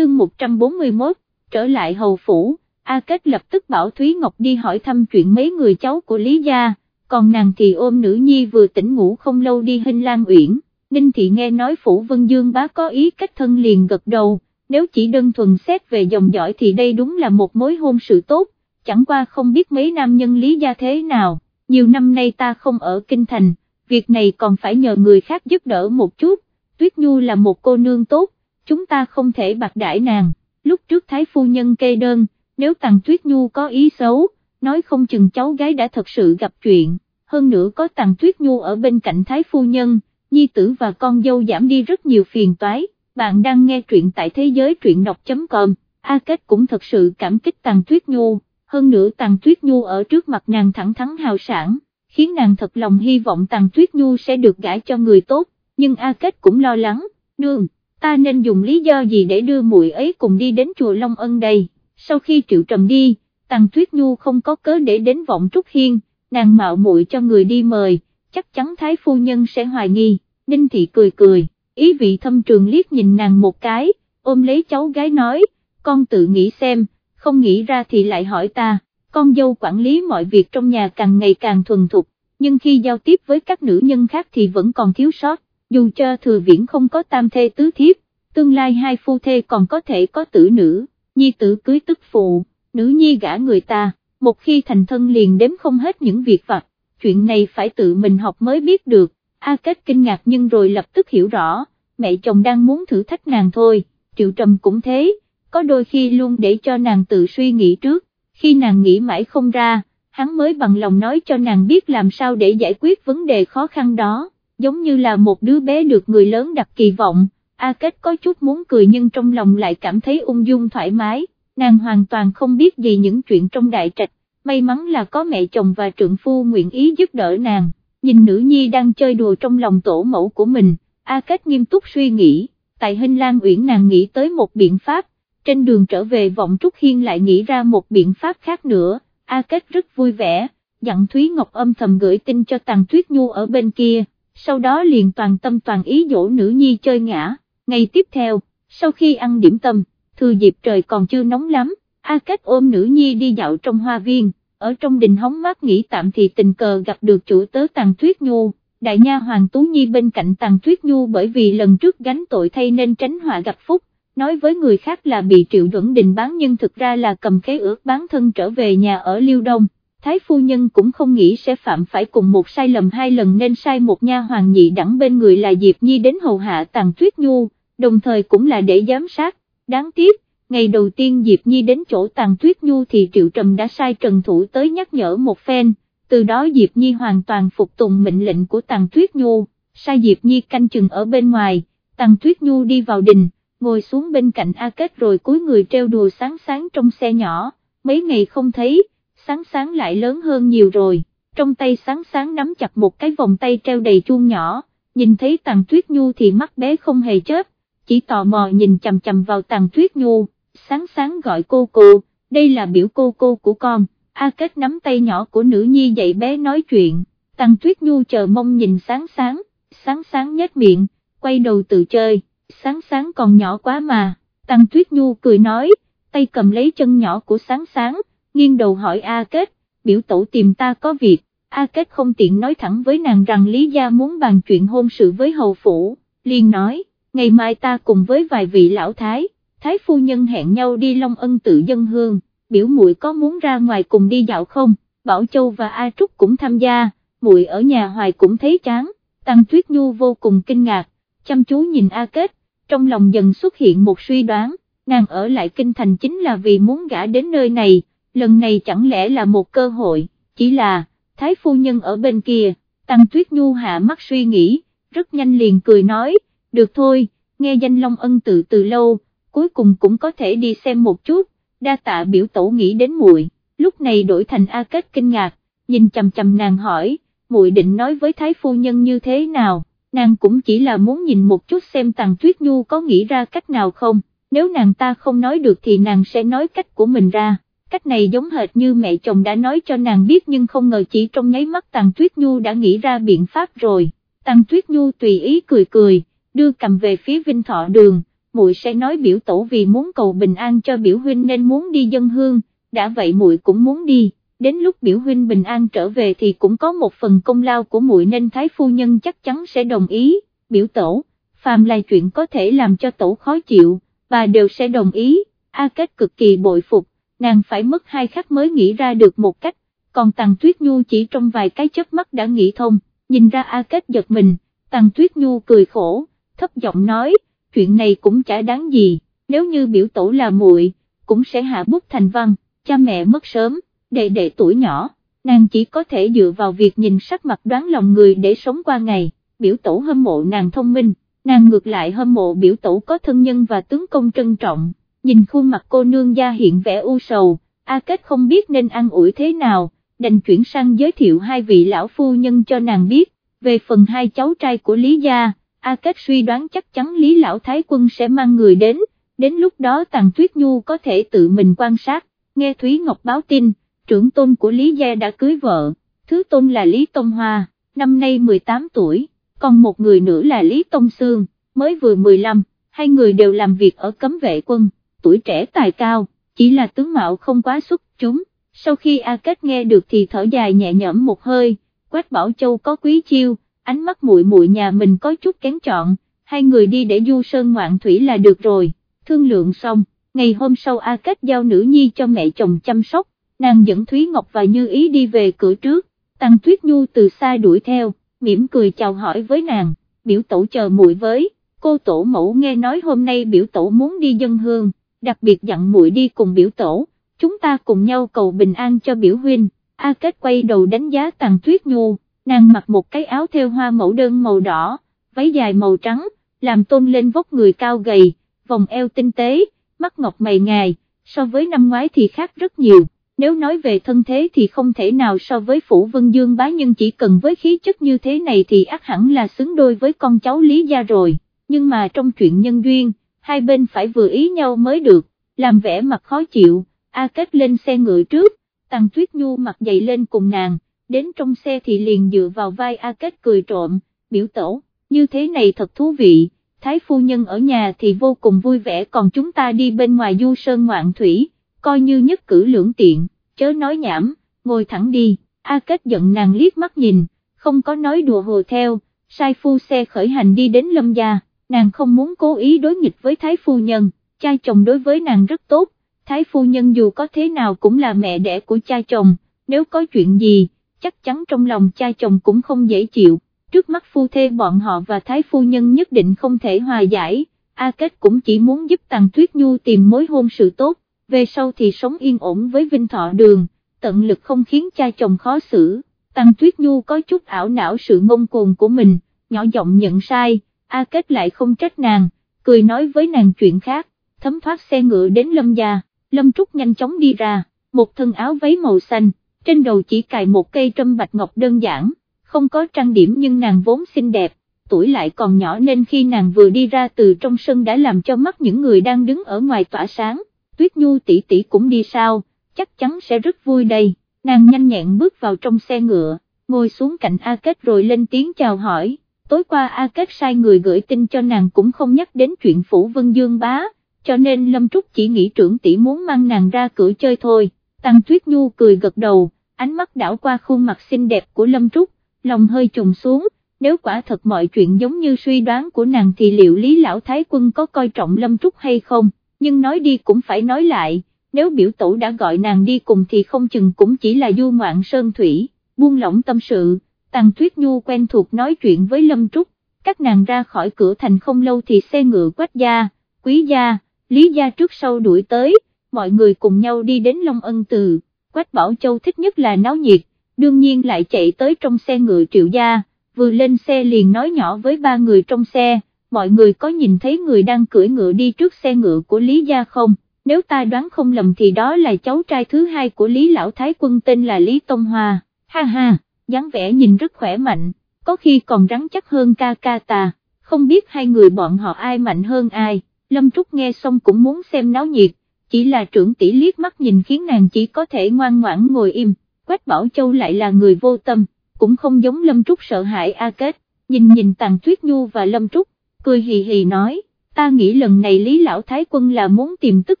chương 141, trở lại hầu phủ, A Kết lập tức bảo Thúy Ngọc đi hỏi thăm chuyện mấy người cháu của Lý Gia, còn nàng thì ôm nữ nhi vừa tỉnh ngủ không lâu đi hình Lan Uyển, Ninh Thị nghe nói Phủ Vân Dương bá có ý cách thân liền gật đầu, nếu chỉ đơn thuần xét về dòng dõi thì đây đúng là một mối hôn sự tốt, chẳng qua không biết mấy nam nhân Lý Gia thế nào, nhiều năm nay ta không ở Kinh Thành, việc này còn phải nhờ người khác giúp đỡ một chút, Tuyết Nhu là một cô nương tốt, chúng ta không thể bạc đãi nàng, lúc trước Thái Phu Nhân kê đơn, nếu tàng Tuyết Nhu có ý xấu, nói không chừng cháu gái đã thật sự gặp chuyện, hơn nữa có tàng Tuyết Nhu ở bên cạnh Thái Phu Nhân, nhi tử và con dâu giảm đi rất nhiều phiền toái, bạn đang nghe truyện tại thế giới truyện đọc.com, A Kết cũng thật sự cảm kích tàng Tuyết Nhu, hơn nữa tàng Tuyết Nhu ở trước mặt nàng thẳng thắn hào sản, khiến nàng thật lòng hy vọng tàng Tuyết Nhu sẽ được gãi cho người tốt, nhưng A Kết cũng lo lắng, nương, ta nên dùng lý do gì để đưa muội ấy cùng đi đến chùa Long Ân đây, sau khi Triệu Trầm đi, Tàng Tuyết Nhu không có cớ để đến vọng Trúc Hiên, nàng mạo muội cho người đi mời, chắc chắn Thái Phu Nhân sẽ hoài nghi, Ninh Thị cười cười, ý vị thâm trường liếc nhìn nàng một cái, ôm lấy cháu gái nói, con tự nghĩ xem, không nghĩ ra thì lại hỏi ta, con dâu quản lý mọi việc trong nhà càng ngày càng thuần thục, nhưng khi giao tiếp với các nữ nhân khác thì vẫn còn thiếu sót, dù cho thừa viễn không có tam thê tứ thiếp, tương lai hai phu thê còn có thể có tử nữ, nhi tử cưới tức phụ, nữ nhi gả người ta, một khi thành thân liền đếm không hết những việc vặt, chuyện này phải tự mình học mới biết được, A Kết kinh ngạc nhưng rồi lập tức hiểu rõ, mẹ chồng đang muốn thử thách nàng thôi, Triệu Trầm cũng thế, có đôi khi luôn để cho nàng tự suy nghĩ trước, khi nàng nghĩ mãi không ra, hắn mới bằng lòng nói cho nàng biết làm sao để giải quyết vấn đề khó khăn đó, giống như là một đứa bé được người lớn đặt kỳ vọng, A Kết có chút muốn cười nhưng trong lòng lại cảm thấy ung dung thoải mái, nàng hoàn toàn không biết gì những chuyện trong đại trạch, may mắn là có mẹ chồng và trượng phu nguyện ý giúp đỡ nàng, nhìn nữ nhi đang chơi đùa trong lòng tổ mẫu của mình, A Kết nghiêm túc suy nghĩ, tại Hinh Lan Uyển nàng nghĩ tới một biện pháp, trên đường trở về vọng Trúc Hiên lại nghĩ ra một biện pháp khác nữa, A Kết rất vui vẻ, dặn Thúy Ngọc âm thầm gửi tin cho Tàng Tuyết Nhu ở bên kia, sau đó liền toàn tâm toàn ý dỗ nữ nhi chơi ngã, ngày tiếp theo, sau khi ăn điểm tâm, thừa dịp trời còn chưa nóng lắm, A Kết ôm nữ nhi đi dạo trong hoa viên, ở trong đình hóng mát nghỉ tạm thì tình cờ gặp được chủ tớ Tàng Tuyết Nhu, đại nha Hoàng Tú Nhi bên cạnh Tàng Tuyết Nhu bởi vì lần trước gánh tội thay nên tránh họa gặp phúc, nói với người khác là bị Triệu Duẩn Đình bán nhưng thực ra là cầm khế ước bán thân trở về nhà ở Liêu Đông. Thái phu nhân cũng không nghĩ sẽ phạm phải cùng một sai lầm hai lần nên sai một nha hoàng nhị đẳng bên người là Diệp Nhi đến hầu hạ Tàng Tuyết Nhu, đồng thời cũng là để giám sát, đáng tiếc, ngày đầu tiên Diệp Nhi đến chỗ Tàng Tuyết Nhu thì Triệu Trầm đã sai Trần Thủ tới nhắc nhở một phen, từ đó Diệp Nhi hoàn toàn phục tùng mệnh lệnh của Tàng Tuyết Nhu, sai Diệp Nhi canh chừng ở bên ngoài, Tàng Tuyết Nhu đi vào đình, ngồi xuống bên cạnh A Kết rồi cúi người treo đùa sáng sáng trong xe nhỏ, mấy ngày không thấy, sáng sáng lại lớn hơn nhiều rồi, trong tay sáng sáng nắm chặt một cái vòng tay treo đầy chuông nhỏ, nhìn thấy Tàng Tuyết Nhu thì mắt bé không hề chớp, chỉ tò mò nhìn chầm chầm vào Tàng Tuyết Nhu, sáng sáng gọi cô cô, đây là biểu cô cô của con. A Kết nắm tay nhỏ của nữ nhi dạy bé nói chuyện, Tàng Tuyết Nhu chờ mong nhìn sáng sáng, sáng sáng nhếch miệng, quay đầu tự chơi, sáng sáng còn nhỏ quá mà, Tàng Tuyết Nhu cười nói, tay cầm lấy chân nhỏ của sáng sáng, nghiêng đầu hỏi A Kết, biểu tổ tìm ta có việc, A Kết không tiện nói thẳng với nàng rằng Lý Gia muốn bàn chuyện hôn sự với hầu phủ, liền nói, ngày mai ta cùng với vài vị lão thái, thái phu nhân hẹn nhau đi Long Ân tự dân hương biểu muội có muốn ra ngoài cùng đi dạo không, Bảo Châu và A Trúc cũng tham gia, muội ở nhà hoài cũng thấy chán, Tăng Tuyết Nhu vô cùng kinh ngạc, chăm chú nhìn A Kết, trong lòng dần xuất hiện một suy đoán, nàng ở lại kinh thành chính là vì muốn gả đến nơi này, lần này chẳng lẽ là một cơ hội, chỉ là, Thái Phu Nhân ở bên kia, Tăng Tuyết Nhu hạ mắt suy nghĩ, rất nhanh liền cười nói, được thôi, nghe danh Long Ân tự từ lâu, cuối cùng cũng có thể đi xem một chút, đa tạ biểu tổ nghĩ đến muội, lúc này đổi thành A Kết kinh ngạc, nhìn chầm chầm nàng hỏi, muội định nói với thái phu nhân như thế nào, nàng cũng chỉ là muốn nhìn một chút xem tàng tuyết nhu có nghĩ ra cách nào không, nếu nàng ta không nói được thì nàng sẽ nói cách của mình ra. Cách này giống hệt như mẹ chồng đã nói cho nàng biết nhưng không ngờ chỉ trong nháy mắt Tàng Tuyết Nhu đã nghĩ ra biện pháp rồi. Tàng Tuyết Nhu tùy ý cười cười, đưa cầm về phía Vinh Thọ Đường, muội sẽ nói biểu tổ vì muốn cầu bình an cho biểu huynh nên muốn đi dân hương, đã vậy muội cũng muốn đi, đến lúc biểu huynh bình an trở về thì cũng có một phần công lao của muội nên thái phu nhân chắc chắn sẽ đồng ý, biểu tổ, phàm là chuyện có thể làm cho tổ khó chịu, bà đều sẽ đồng ý, A Kết cực kỳ bội phục, nàng phải mất hai khắc mới nghĩ ra được một cách, còn Tằng Tuyết Nhu chỉ trong vài cái chớp mắt đã nghĩ thông, nhìn ra A Kết giật mình, Tằng Tuyết Nhu cười khổ, thấp giọng nói, chuyện này cũng chả đáng gì, nếu như biểu tổ là muội, cũng sẽ hạ bút thành văn, cha mẹ mất sớm, đệ đệ tuổi nhỏ, nàng chỉ có thể dựa vào việc nhìn sắc mặt đoán lòng người để sống qua ngày, biểu tổ hâm mộ nàng thông minh, nàng ngược lại hâm mộ biểu tổ có thân nhân và tướng công trân trọng, nhìn khuôn mặt cô nương gia hiện vẻ u sầu, A Kết không biết nên ăn ủi thế nào, đành chuyển sang giới thiệu hai vị lão phu nhân cho nàng biết, về phần hai cháu trai của Lý Gia, A Kết suy đoán chắc chắn Lý Lão Thái Quân sẽ mang người đến, đến lúc đó Tàng Tuyết Nhu có thể tự mình quan sát, nghe Thúy Ngọc báo tin, trưởng tôn của Lý Gia đã cưới vợ, thứ tôn là Lý Tông Hoa, năm nay 18 tuổi, còn một người nữa là Lý Tông Sương, mới vừa 15, hai người đều làm việc ở cấm vệ quân, tuổi trẻ tài cao, chỉ là tướng mạo không quá xuất chúng, sau khi A Kết nghe được thì thở dài nhẹ nhõm một hơi, Quách Bảo Châu có quý chiêu, ánh mắt muội muội nhà mình có chút kén chọn, hai người đi để du sơn ngoạn thủy là được rồi, thương lượng xong, ngày hôm sau A Kết giao nữ nhi cho mẹ chồng chăm sóc, nàng dẫn Thúy Ngọc và Như Ý đi về cửa trước, Tăng Tuyết Nhu từ xa đuổi theo, mỉm cười chào hỏi với nàng, biểu tổ chờ muội với, cô tổ mẫu nghe nói hôm nay biểu tổ muốn đi dân hương, đặc biệt dặn muội đi cùng biểu tổ, chúng ta cùng nhau cầu bình an cho biểu huynh, A Kết quay đầu đánh giá Tàng Tuyết Nhu, nàng mặc một cái áo theo hoa mẫu đơn màu đỏ, váy dài màu trắng, làm tôn lên vóc người cao gầy, vòng eo tinh tế, mắt ngọc mày ngài, so với năm ngoái thì khác rất nhiều. Nếu nói về thân thế thì không thể nào so với Phủ Vân Dương bá nhưng chỉ cần với khí chất như thế này thì ác hẳn là xứng đôi với con cháu Lý Gia rồi, nhưng mà trong chuyện nhân duyên, hai bên phải vừa ý nhau mới được, làm vẻ mặt khó chịu, A Kết lên xe ngựa trước, Tăng Tuyết Nhu mặc dày lên cùng nàng, đến trong xe thì liền dựa vào vai A Kết cười trộm, biểu tổ, như thế này thật thú vị, Thái phu nhân ở nhà thì vô cùng vui vẻ còn chúng ta đi bên ngoài du sơn ngoạn thủy coi như nhất cử lưỡng tiện, chớ nói nhảm, ngồi thẳng đi, A Kết giận nàng liếc mắt nhìn, không có nói đùa hồ theo, sai phu xe khởi hành đi đến lâm gia, nàng không muốn cố ý đối nghịch với thái phu nhân, cha chồng đối với nàng rất tốt, thái phu nhân dù có thế nào cũng là mẹ đẻ của cha chồng, nếu có chuyện gì, chắc chắn trong lòng cha chồng cũng không dễ chịu, trước mắt phu thê bọn họ và thái phu nhân nhất định không thể hòa giải, A Kết cũng chỉ muốn giúp Tàng Tuyết Nhu tìm mối hôn sự tốt, về sau thì sống yên ổn với Vinh Thọ Đường, tận lực không khiến cha chồng khó xử, Tăng Tuyết Nhu có chút ảo não sự ngông cuồng của mình, nhỏ giọng nhận sai, A Kết lại không trách nàng, cười nói với nàng chuyện khác, thấm thoát xe ngựa đến Lâm Gia, Lâm Trúc nhanh chóng đi ra, một thân áo váy màu xanh, trên đầu chỉ cài một cây trâm bạch ngọc đơn giản, không có trang điểm nhưng nàng vốn xinh đẹp, tuổi lại còn nhỏ nên khi nàng vừa đi ra từ trong sân đã làm cho mắt những người đang đứng ở ngoài tỏa sáng Tuyết Nhu tỷ tỷ cũng đi sao, chắc chắn sẽ rất vui đây, nàng nhanh nhẹn bước vào trong xe ngựa, ngồi xuống cạnh A Kết rồi lên tiếng chào hỏi, tối qua A Kết sai người gửi tin cho nàng cũng không nhắc đến chuyện Phủ Vân Dương bá, cho nên Lâm Trúc chỉ nghĩ trưởng tỷ muốn mang nàng ra cửa chơi thôi, Tăng Tuyết Nhu cười gật đầu, ánh mắt đảo qua khuôn mặt xinh đẹp của Lâm Trúc, lòng hơi trùng xuống, nếu quả thật mọi chuyện giống như suy đoán của nàng thì liệu Lý Lão Thái Quân có coi trọng Lâm Trúc hay không? nhưng nói đi cũng phải nói lại, nếu biểu tổ đã gọi nàng đi cùng thì không chừng cũng chỉ là du ngoạn sơn thủy, buông lỏng tâm sự, Tàng Tuyết Nhu quen thuộc nói chuyện với Lâm Trúc, các nàng ra khỏi cửa thành không lâu thì xe ngựa quách gia, quý gia, lý gia trước sau đuổi tới, mọi người cùng nhau đi đến Long Ân Từ, Quách Bảo Châu thích nhất là náo nhiệt, đương nhiên lại chạy tới trong xe ngựa triệu gia, vừa lên xe liền nói nhỏ với ba người trong xe, mọi người có nhìn thấy người đang cưỡi ngựa đi trước xe ngựa của Lý Gia không, nếu ta đoán không lầm thì đó là cháu trai thứ hai của Lý Lão Thái Quân tên là Lý Tông Hoa, ha ha, dáng vẻ nhìn rất khỏe mạnh, có khi còn rắn chắc hơn ca ca ta, không biết hai người bọn họ ai mạnh hơn ai, Lâm Trúc nghe xong cũng muốn xem náo nhiệt, chỉ là trưởng tỷ liếc mắt nhìn khiến nàng chỉ có thể ngoan ngoãn ngồi im, Quách Bảo Châu lại là người vô tâm, cũng không giống Lâm Trúc sợ hãi A Kết, nhìn nhìn Tàng Tuyết Nhu và Lâm Trúc, cười hì hì nói, ta nghĩ lần này Lý Lão Thái Quân là muốn tìm tức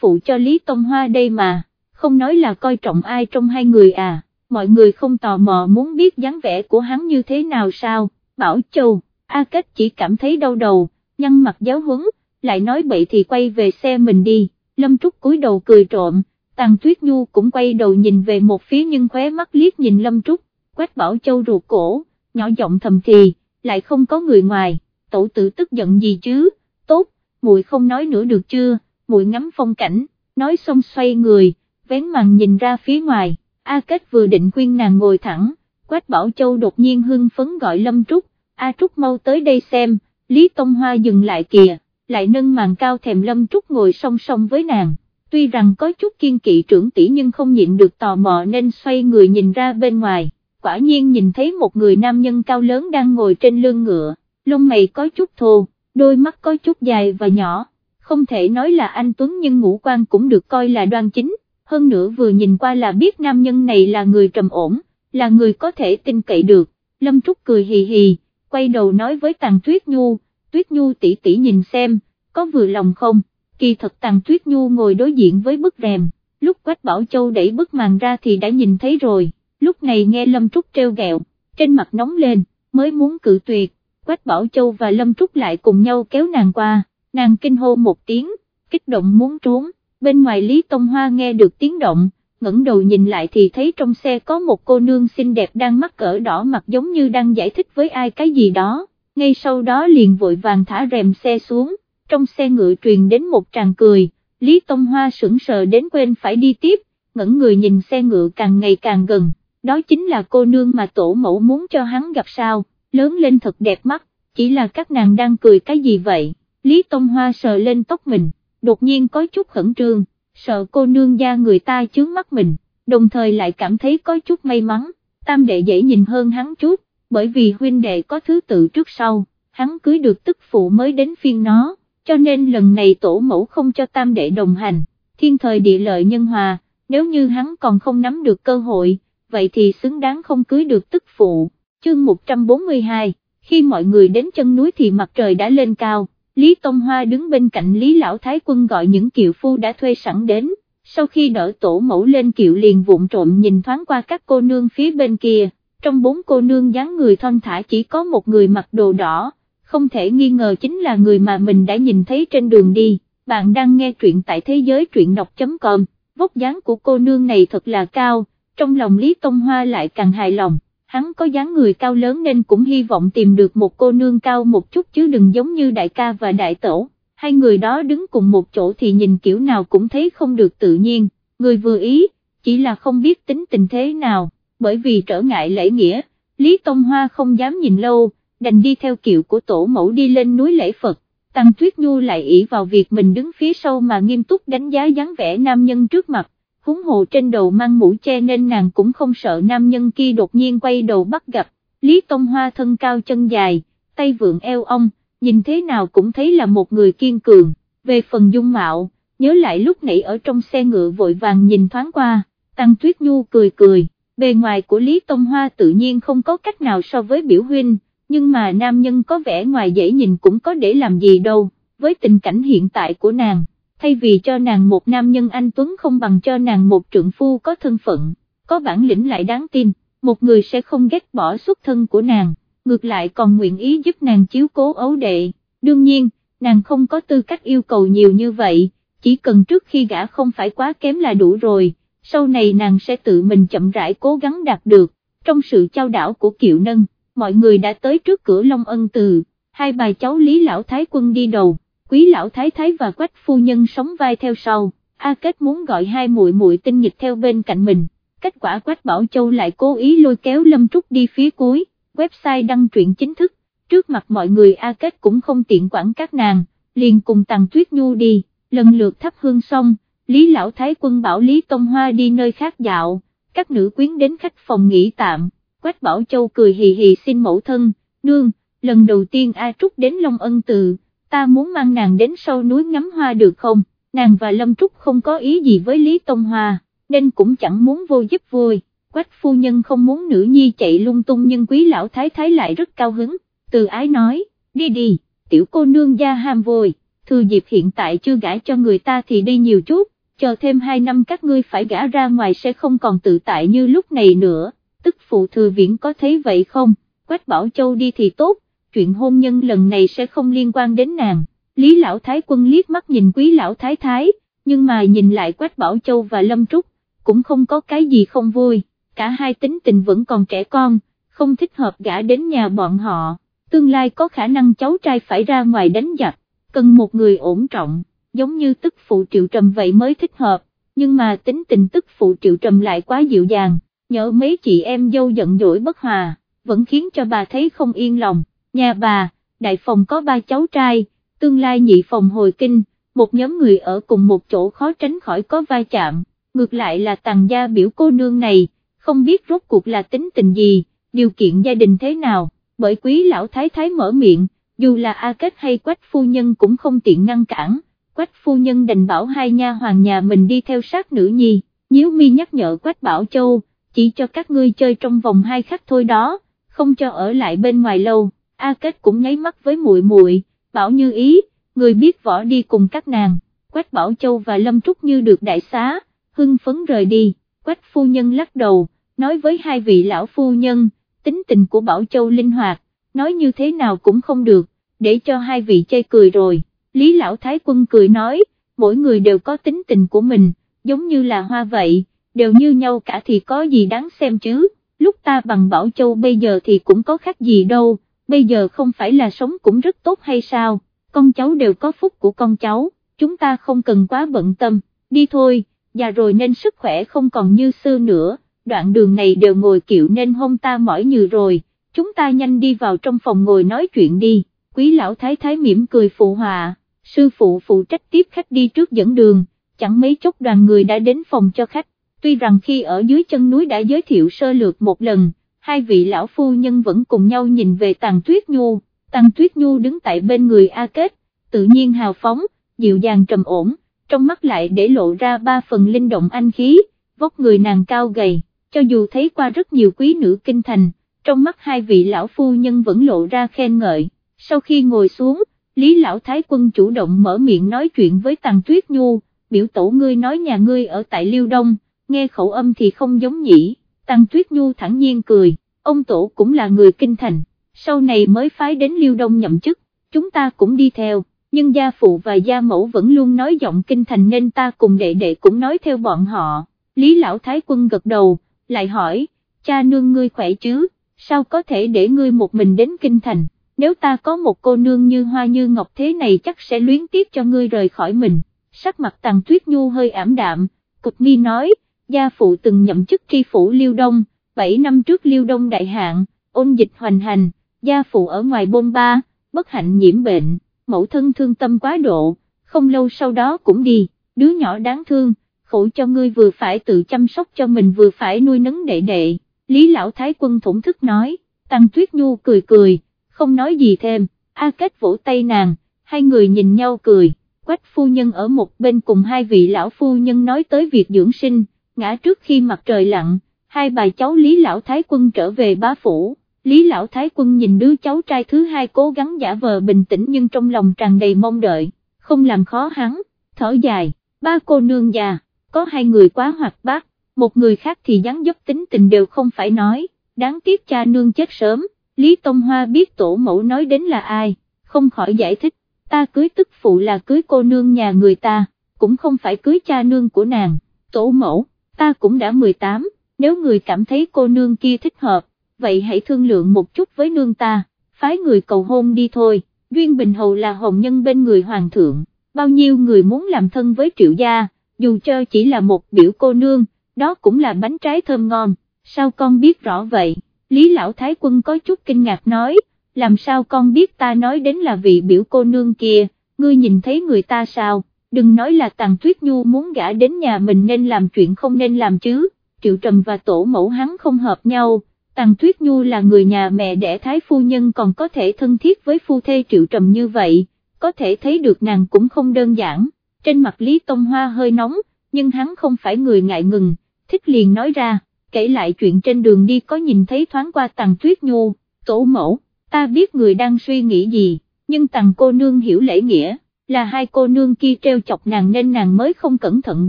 phụ cho Lý Tông Hoa đây mà, không nói là coi trọng ai trong hai người à, mọi người không tò mò muốn biết dáng vẻ của hắn như thế nào sao, Bảo Châu, A Kết chỉ cảm thấy đau đầu, nhăn mặt giáo huấn, lại nói bậy thì quay về xe mình đi, Lâm Trúc cúi đầu cười trộm, Tàng Tuyết Nhu cũng quay đầu nhìn về một phía nhưng khóe mắt liếc nhìn Lâm Trúc, quét Bảo Châu ruột cổ, nhỏ giọng thầm thì, lại không có người ngoài, tổ tử tức giận gì chứ, tốt, muội không nói nữa được chưa, muội ngắm phong cảnh, nói xong xoay người, vén màn nhìn ra phía ngoài, A Kết vừa định khuyên nàng ngồi thẳng, Quách Bảo Châu đột nhiên hưng phấn gọi Lâm Trúc, A Trúc mau tới đây xem, Lý Tông Hoa dừng lại kìa, lại nâng màn cao thèm Lâm Trúc ngồi song song với nàng, tuy rằng có chút kiên kỵ trưởng tỷ nhưng không nhịn được tò mò nên xoay người nhìn ra bên ngoài, quả nhiên nhìn thấy một người nam nhân cao lớn đang ngồi trên lưng ngựa, lông mày có chút thô, đôi mắt có chút dài và nhỏ, không thể nói là anh Tuấn nhưng ngũ quan cũng được coi là đoan chính, hơn nữa vừa nhìn qua là biết nam nhân này là người trầm ổn, là người có thể tin cậy được, Lâm Trúc cười hì hì, quay đầu nói với Tàng Tuyết Nhu, Tuyết Nhu tỷ tỷ nhìn xem, có vừa lòng không, kỳ thật Tàng Tuyết Nhu ngồi đối diện với bức rèm, lúc Quách Bảo Châu đẩy bức màn ra thì đã nhìn thấy rồi, lúc này nghe Lâm Trúc treo gẹo, trên mặt nóng lên, mới muốn cự tuyệt, Quách Bảo Châu và Lâm Trúc lại cùng nhau kéo nàng qua, nàng kinh hô một tiếng, kích động muốn trốn, bên ngoài Lý Tông Hoa nghe được tiếng động, ngẩng đầu nhìn lại thì thấy trong xe có một cô nương xinh đẹp đang mắc cỡ đỏ mặt giống như đang giải thích với ai cái gì đó, ngay sau đó liền vội vàng thả rèm xe xuống, trong xe ngựa truyền đến một tràng cười, Lý Tông Hoa sững sờ đến quên phải đi tiếp, ngẩng người nhìn xe ngựa càng ngày càng gần, đó chính là cô nương mà tổ mẫu muốn cho hắn gặp sao, lớn lên thật đẹp mắt, chỉ là các nàng đang cười cái gì vậy, Lý Tông Hoa sờ lên tóc mình, đột nhiên có chút khẩn trương, sợ cô nương gia người ta chướng mắt mình, đồng thời lại cảm thấy có chút may mắn, tam đệ dễ nhìn hơn hắn chút, bởi vì huynh đệ có thứ tự trước sau, hắn cưới được tức phụ mới đến phiên nó, cho nên lần này tổ mẫu không cho tam đệ đồng hành, thiên thời địa lợi nhân hòa, nếu như hắn còn không nắm được cơ hội, vậy thì xứng đáng không cưới được tức phụ. Chương 142, khi mọi người đến chân núi thì mặt trời đã lên cao, Lý Tông Hoa đứng bên cạnh Lý Lão Thái Quân gọi những kiệu phu đã thuê sẵn đến, sau khi đỡ tổ mẫu lên kiệu liền vụn trộm nhìn thoáng qua các cô nương phía bên kia, trong bốn cô nương dáng người thon thả chỉ có một người mặc đồ đỏ, không thể nghi ngờ chính là người mà mình đã nhìn thấy trên đường đi, bạn đang nghe truyện tại thế giới truyện đọc.com, vóc dáng của cô nương này thật là cao, trong lòng Lý Tông Hoa lại càng hài lòng hắn có dáng người cao lớn nên cũng hy vọng tìm được một cô nương cao một chút chứ đừng giống như đại ca và đại tổ, hai người đó đứng cùng một chỗ thì nhìn kiểu nào cũng thấy không được tự nhiên, người vừa ý, chỉ là không biết tính tình thế nào, bởi vì trở ngại lễ nghĩa, Lý Tông Hoa không dám nhìn lâu, đành đi theo kiệu của tổ mẫu đi lên núi lễ Phật. Tăng Tuyết Nhu lại ỷ vào việc mình đứng phía sau mà nghiêm túc đánh giá dáng vẻ nam nhân trước mặt, huống hồ trên đầu mang mũ che nên nàng cũng không sợ nam nhân kia đột nhiên quay đầu bắt gặp, Lý Tông Hoa thân cao chân dài, tay vượng eo ông, nhìn thế nào cũng thấy là một người kiên cường, về phần dung mạo, nhớ lại lúc nãy ở trong xe ngựa vội vàng nhìn thoáng qua, Tăng Tuyết Nhu cười cười, bề ngoài của Lý Tông Hoa tự nhiên không có cách nào so với biểu huynh, nhưng mà nam nhân có vẻ ngoài dễ nhìn cũng có để làm gì đâu, với tình cảnh hiện tại của nàng thay vì cho nàng một nam nhân anh Tuấn không bằng cho nàng một trượng phu có thân phận, có bản lĩnh lại đáng tin, một người sẽ không ghét bỏ xuất thân của nàng, ngược lại còn nguyện ý giúp nàng chiếu cố ấu đệ, đương nhiên, nàng không có tư cách yêu cầu nhiều như vậy, chỉ cần trước khi gã không phải quá kém là đủ rồi, sau này nàng sẽ tự mình chậm rãi cố gắng đạt được, trong sự trao đảo của kiệu nâng, mọi người đã tới trước cửa Long Ân Từ, hai bà cháu Lý Lão Thái Quân đi đầu quý lão thái thái và quách phu nhân sống vai theo sau, A Kết muốn gọi hai muội muội tinh nghịch theo bên cạnh mình, kết quả quách bảo châu lại cố ý lôi kéo Lâm Trúc đi phía cuối, website đăng truyện chính thức, trước mặt mọi người A Kết cũng không tiện quản các nàng, liền cùng Tàng Tuyết Nhu đi, lần lượt thắp hương xong, Lý Lão Thái Quân bảo Lý Tông Hoa đi nơi khác dạo, các nữ quyến đến khách phòng nghỉ tạm, Quách Bảo Châu cười hì hì xin mẫu thân, nương, lần đầu tiên A Trúc đến Long Ân tự ta muốn mang nàng đến sâu núi ngắm hoa được không, nàng và Lâm Trúc không có ý gì với Lý Tông Hoa, nên cũng chẳng muốn vô giúp vui, quách phu nhân không muốn nữ nhi chạy lung tung nhưng quý lão thái thái lại rất cao hứng, từ ái nói, đi đi, tiểu cô nương gia ham vui, thừa dịp hiện tại chưa gả cho người ta thì đi nhiều chút, chờ thêm 2 năm các ngươi phải gả ra ngoài sẽ không còn tự tại như lúc này nữa, tức phụ thừa viễn có thấy vậy không, Quách Bảo Châu đi thì tốt, chuyện hôn nhân lần này sẽ không liên quan đến nàng, Lý Lão Thái Quân liếc mắt nhìn Quý Lão Thái Thái, nhưng mà nhìn lại Quách Bảo Châu và Lâm Trúc, cũng không có cái gì không vui, cả hai tính tình vẫn còn trẻ con, không thích hợp gả đến nhà bọn họ, tương lai có khả năng cháu trai phải ra ngoài đánh giặc, cần một người ổn trọng, giống như tức phụ triệu trầm vậy mới thích hợp, nhưng mà tính tình tức phụ triệu trầm lại quá dịu dàng, nhớ mấy chị em dâu giận dỗi bất hòa, vẫn khiến cho bà thấy không yên lòng, nhà bà, đại phòng có ba cháu trai, tương lai nhị phòng hồi kinh, một nhóm người ở cùng một chỗ khó tránh khỏi có va chạm, ngược lại là tàng gia biểu cô nương này, không biết rốt cuộc là tính tình gì, điều kiện gia đình thế nào, bởi quý lão thái thái mở miệng, dù là A Kết hay Quách phu nhân cũng không tiện ngăn cản, Quách phu nhân đành bảo hai nha hoàng nhà mình đi theo sát nữ nhi, nhíu mi nhắc nhở Quách Bảo Châu, chỉ cho các ngươi chơi trong vòng hai khắc thôi đó, không cho ở lại bên ngoài lâu, A Kết cũng nháy mắt với muội muội, bảo như ý, người biết võ đi cùng các nàng, Quách Bảo Châu và Lâm Trúc như được đại xá, hưng phấn rời đi, Quách phu nhân lắc đầu, nói với hai vị lão phu nhân, tính tình của Bảo Châu linh hoạt, nói như thế nào cũng không được, để cho hai vị chê cười rồi, Lý Lão Thái Quân cười nói, mỗi người đều có tính tình của mình, giống như là hoa vậy, đều như nhau cả thì có gì đáng xem chứ, lúc ta bằng Bảo Châu bây giờ thì cũng có khác gì đâu, bây giờ không phải là sống cũng rất tốt hay sao, con cháu đều có phúc của con cháu, chúng ta không cần quá bận tâm, đi thôi, già rồi nên sức khỏe không còn như xưa nữa, đoạn đường này đều ngồi kiệu nên hôm ta mỏi như rồi, chúng ta nhanh đi vào trong phòng ngồi nói chuyện đi, quý lão thái thái mỉm cười phụ hòa, sư phụ phụ trách tiếp khách đi trước dẫn đường, chẳng mấy chốc đoàn người đã đến phòng cho khách, tuy rằng khi ở dưới chân núi đã giới thiệu sơ lược một lần, hai vị lão phu nhân vẫn cùng nhau nhìn về tàng tuyết nhu, tàng tuyết nhu đứng tại bên người A Kết, tự nhiên hào phóng, dịu dàng trầm ổn, trong mắt lại để lộ ra ba phần linh động anh khí, vóc người nàng cao gầy, cho dù thấy qua rất nhiều quý nữ kinh thành, trong mắt hai vị lão phu nhân vẫn lộ ra khen ngợi, sau khi ngồi xuống, Lý Lão Thái Quân chủ động mở miệng nói chuyện với Tàng Tuyết Nhu, biểu tổ ngươi nói nhà ngươi ở tại Liêu Đông, nghe khẩu âm thì không giống nhỉ, Tăng Tuyết Nhu thẳng nhiên cười, ông tổ cũng là người kinh thành, sau này mới phái đến Liêu Đông nhậm chức, chúng ta cũng đi theo, nhưng gia phụ và gia mẫu vẫn luôn nói giọng kinh thành nên ta cùng đệ đệ cũng nói theo bọn họ, Lý Lão Thái Quân gật đầu, lại hỏi, cha nương ngươi khỏe chứ, sao có thể để ngươi một mình đến kinh thành, nếu ta có một cô nương như hoa như ngọc thế này chắc sẽ luyến tiếc cho ngươi rời khỏi mình, sắc mặt tàng tuyết nhu hơi ảm đạm, cục mi nói, gia phụ từng nhậm chức tri phủ Liêu Đông, 7 năm trước Liêu Đông đại hạn, ôn dịch hoành hành, gia phụ ở ngoài bôn ba, bất hạnh nhiễm bệnh, mẫu thân thương tâm quá độ, không lâu sau đó cũng đi, đứa nhỏ đáng thương, khổ cho ngươi vừa phải tự chăm sóc cho mình vừa phải nuôi nấng đệ đệ, Lý Lão Thái Quân thủng thức nói, Tăng Tuyết Nhu cười cười, không nói gì thêm, A Kết vỗ tay nàng, hai người nhìn nhau cười, quách phu nhân ở một bên cùng hai vị lão phu nhân nói tới việc dưỡng sinh, ngã trước khi mặt trời lặn, hai bà cháu Lý Lão Thái Quân trở về bá phủ. Lý Lão Thái Quân nhìn đứa cháu trai thứ hai cố gắng giả vờ bình tĩnh nhưng trong lòng tràn đầy mong đợi, không làm khó hắn, thở dài, ba cô nương già, có hai người quá hoạt bát, một người khác thì dáng dấp tính tình đều không phải nói, đáng tiếc cha nương chết sớm, Lý Tông Hoa biết tổ mẫu nói đến là ai, không khỏi giải thích, ta cưới tức phụ là cưới cô nương nhà người ta, cũng không phải cưới cha nương của nàng, tổ mẫu, ta cũng đã 18, nếu người cảm thấy cô nương kia thích hợp, vậy hãy thương lượng một chút với nương ta, phái người cầu hôn đi thôi, Duyên Bình Hầu là hồng nhân bên người hoàng thượng, bao nhiêu người muốn làm thân với triệu gia, dù cho chỉ là một biểu cô nương, đó cũng là bánh trái thơm ngon, sao con biết rõ vậy, Lý Lão Thái Quân có chút kinh ngạc nói, làm sao con biết ta nói đến là vị biểu cô nương kia, ngươi nhìn thấy người ta sao, đừng nói là Tàng Tuyết Nhu muốn gả đến nhà mình nên làm chuyện không nên làm chứ, Triệu Trầm và tổ mẫu hắn không hợp nhau, Tàng Tuyết Nhu là người nhà mẹ đẻ Thái Phu Nhân còn có thể thân thiết với phu thê Triệu Trầm như vậy, có thể thấy được nàng cũng không đơn giản, trên mặt Lý Tông Hoa hơi nóng, nhưng hắn không phải người ngại ngừng, thích liền nói ra, kể lại chuyện trên đường đi có nhìn thấy thoáng qua Tàng Tuyết Nhu, tổ mẫu, ta biết người đang suy nghĩ gì, nhưng Tàng cô nương hiểu lễ nghĩa, là hai cô nương kia treo chọc nàng nên nàng mới không cẩn thận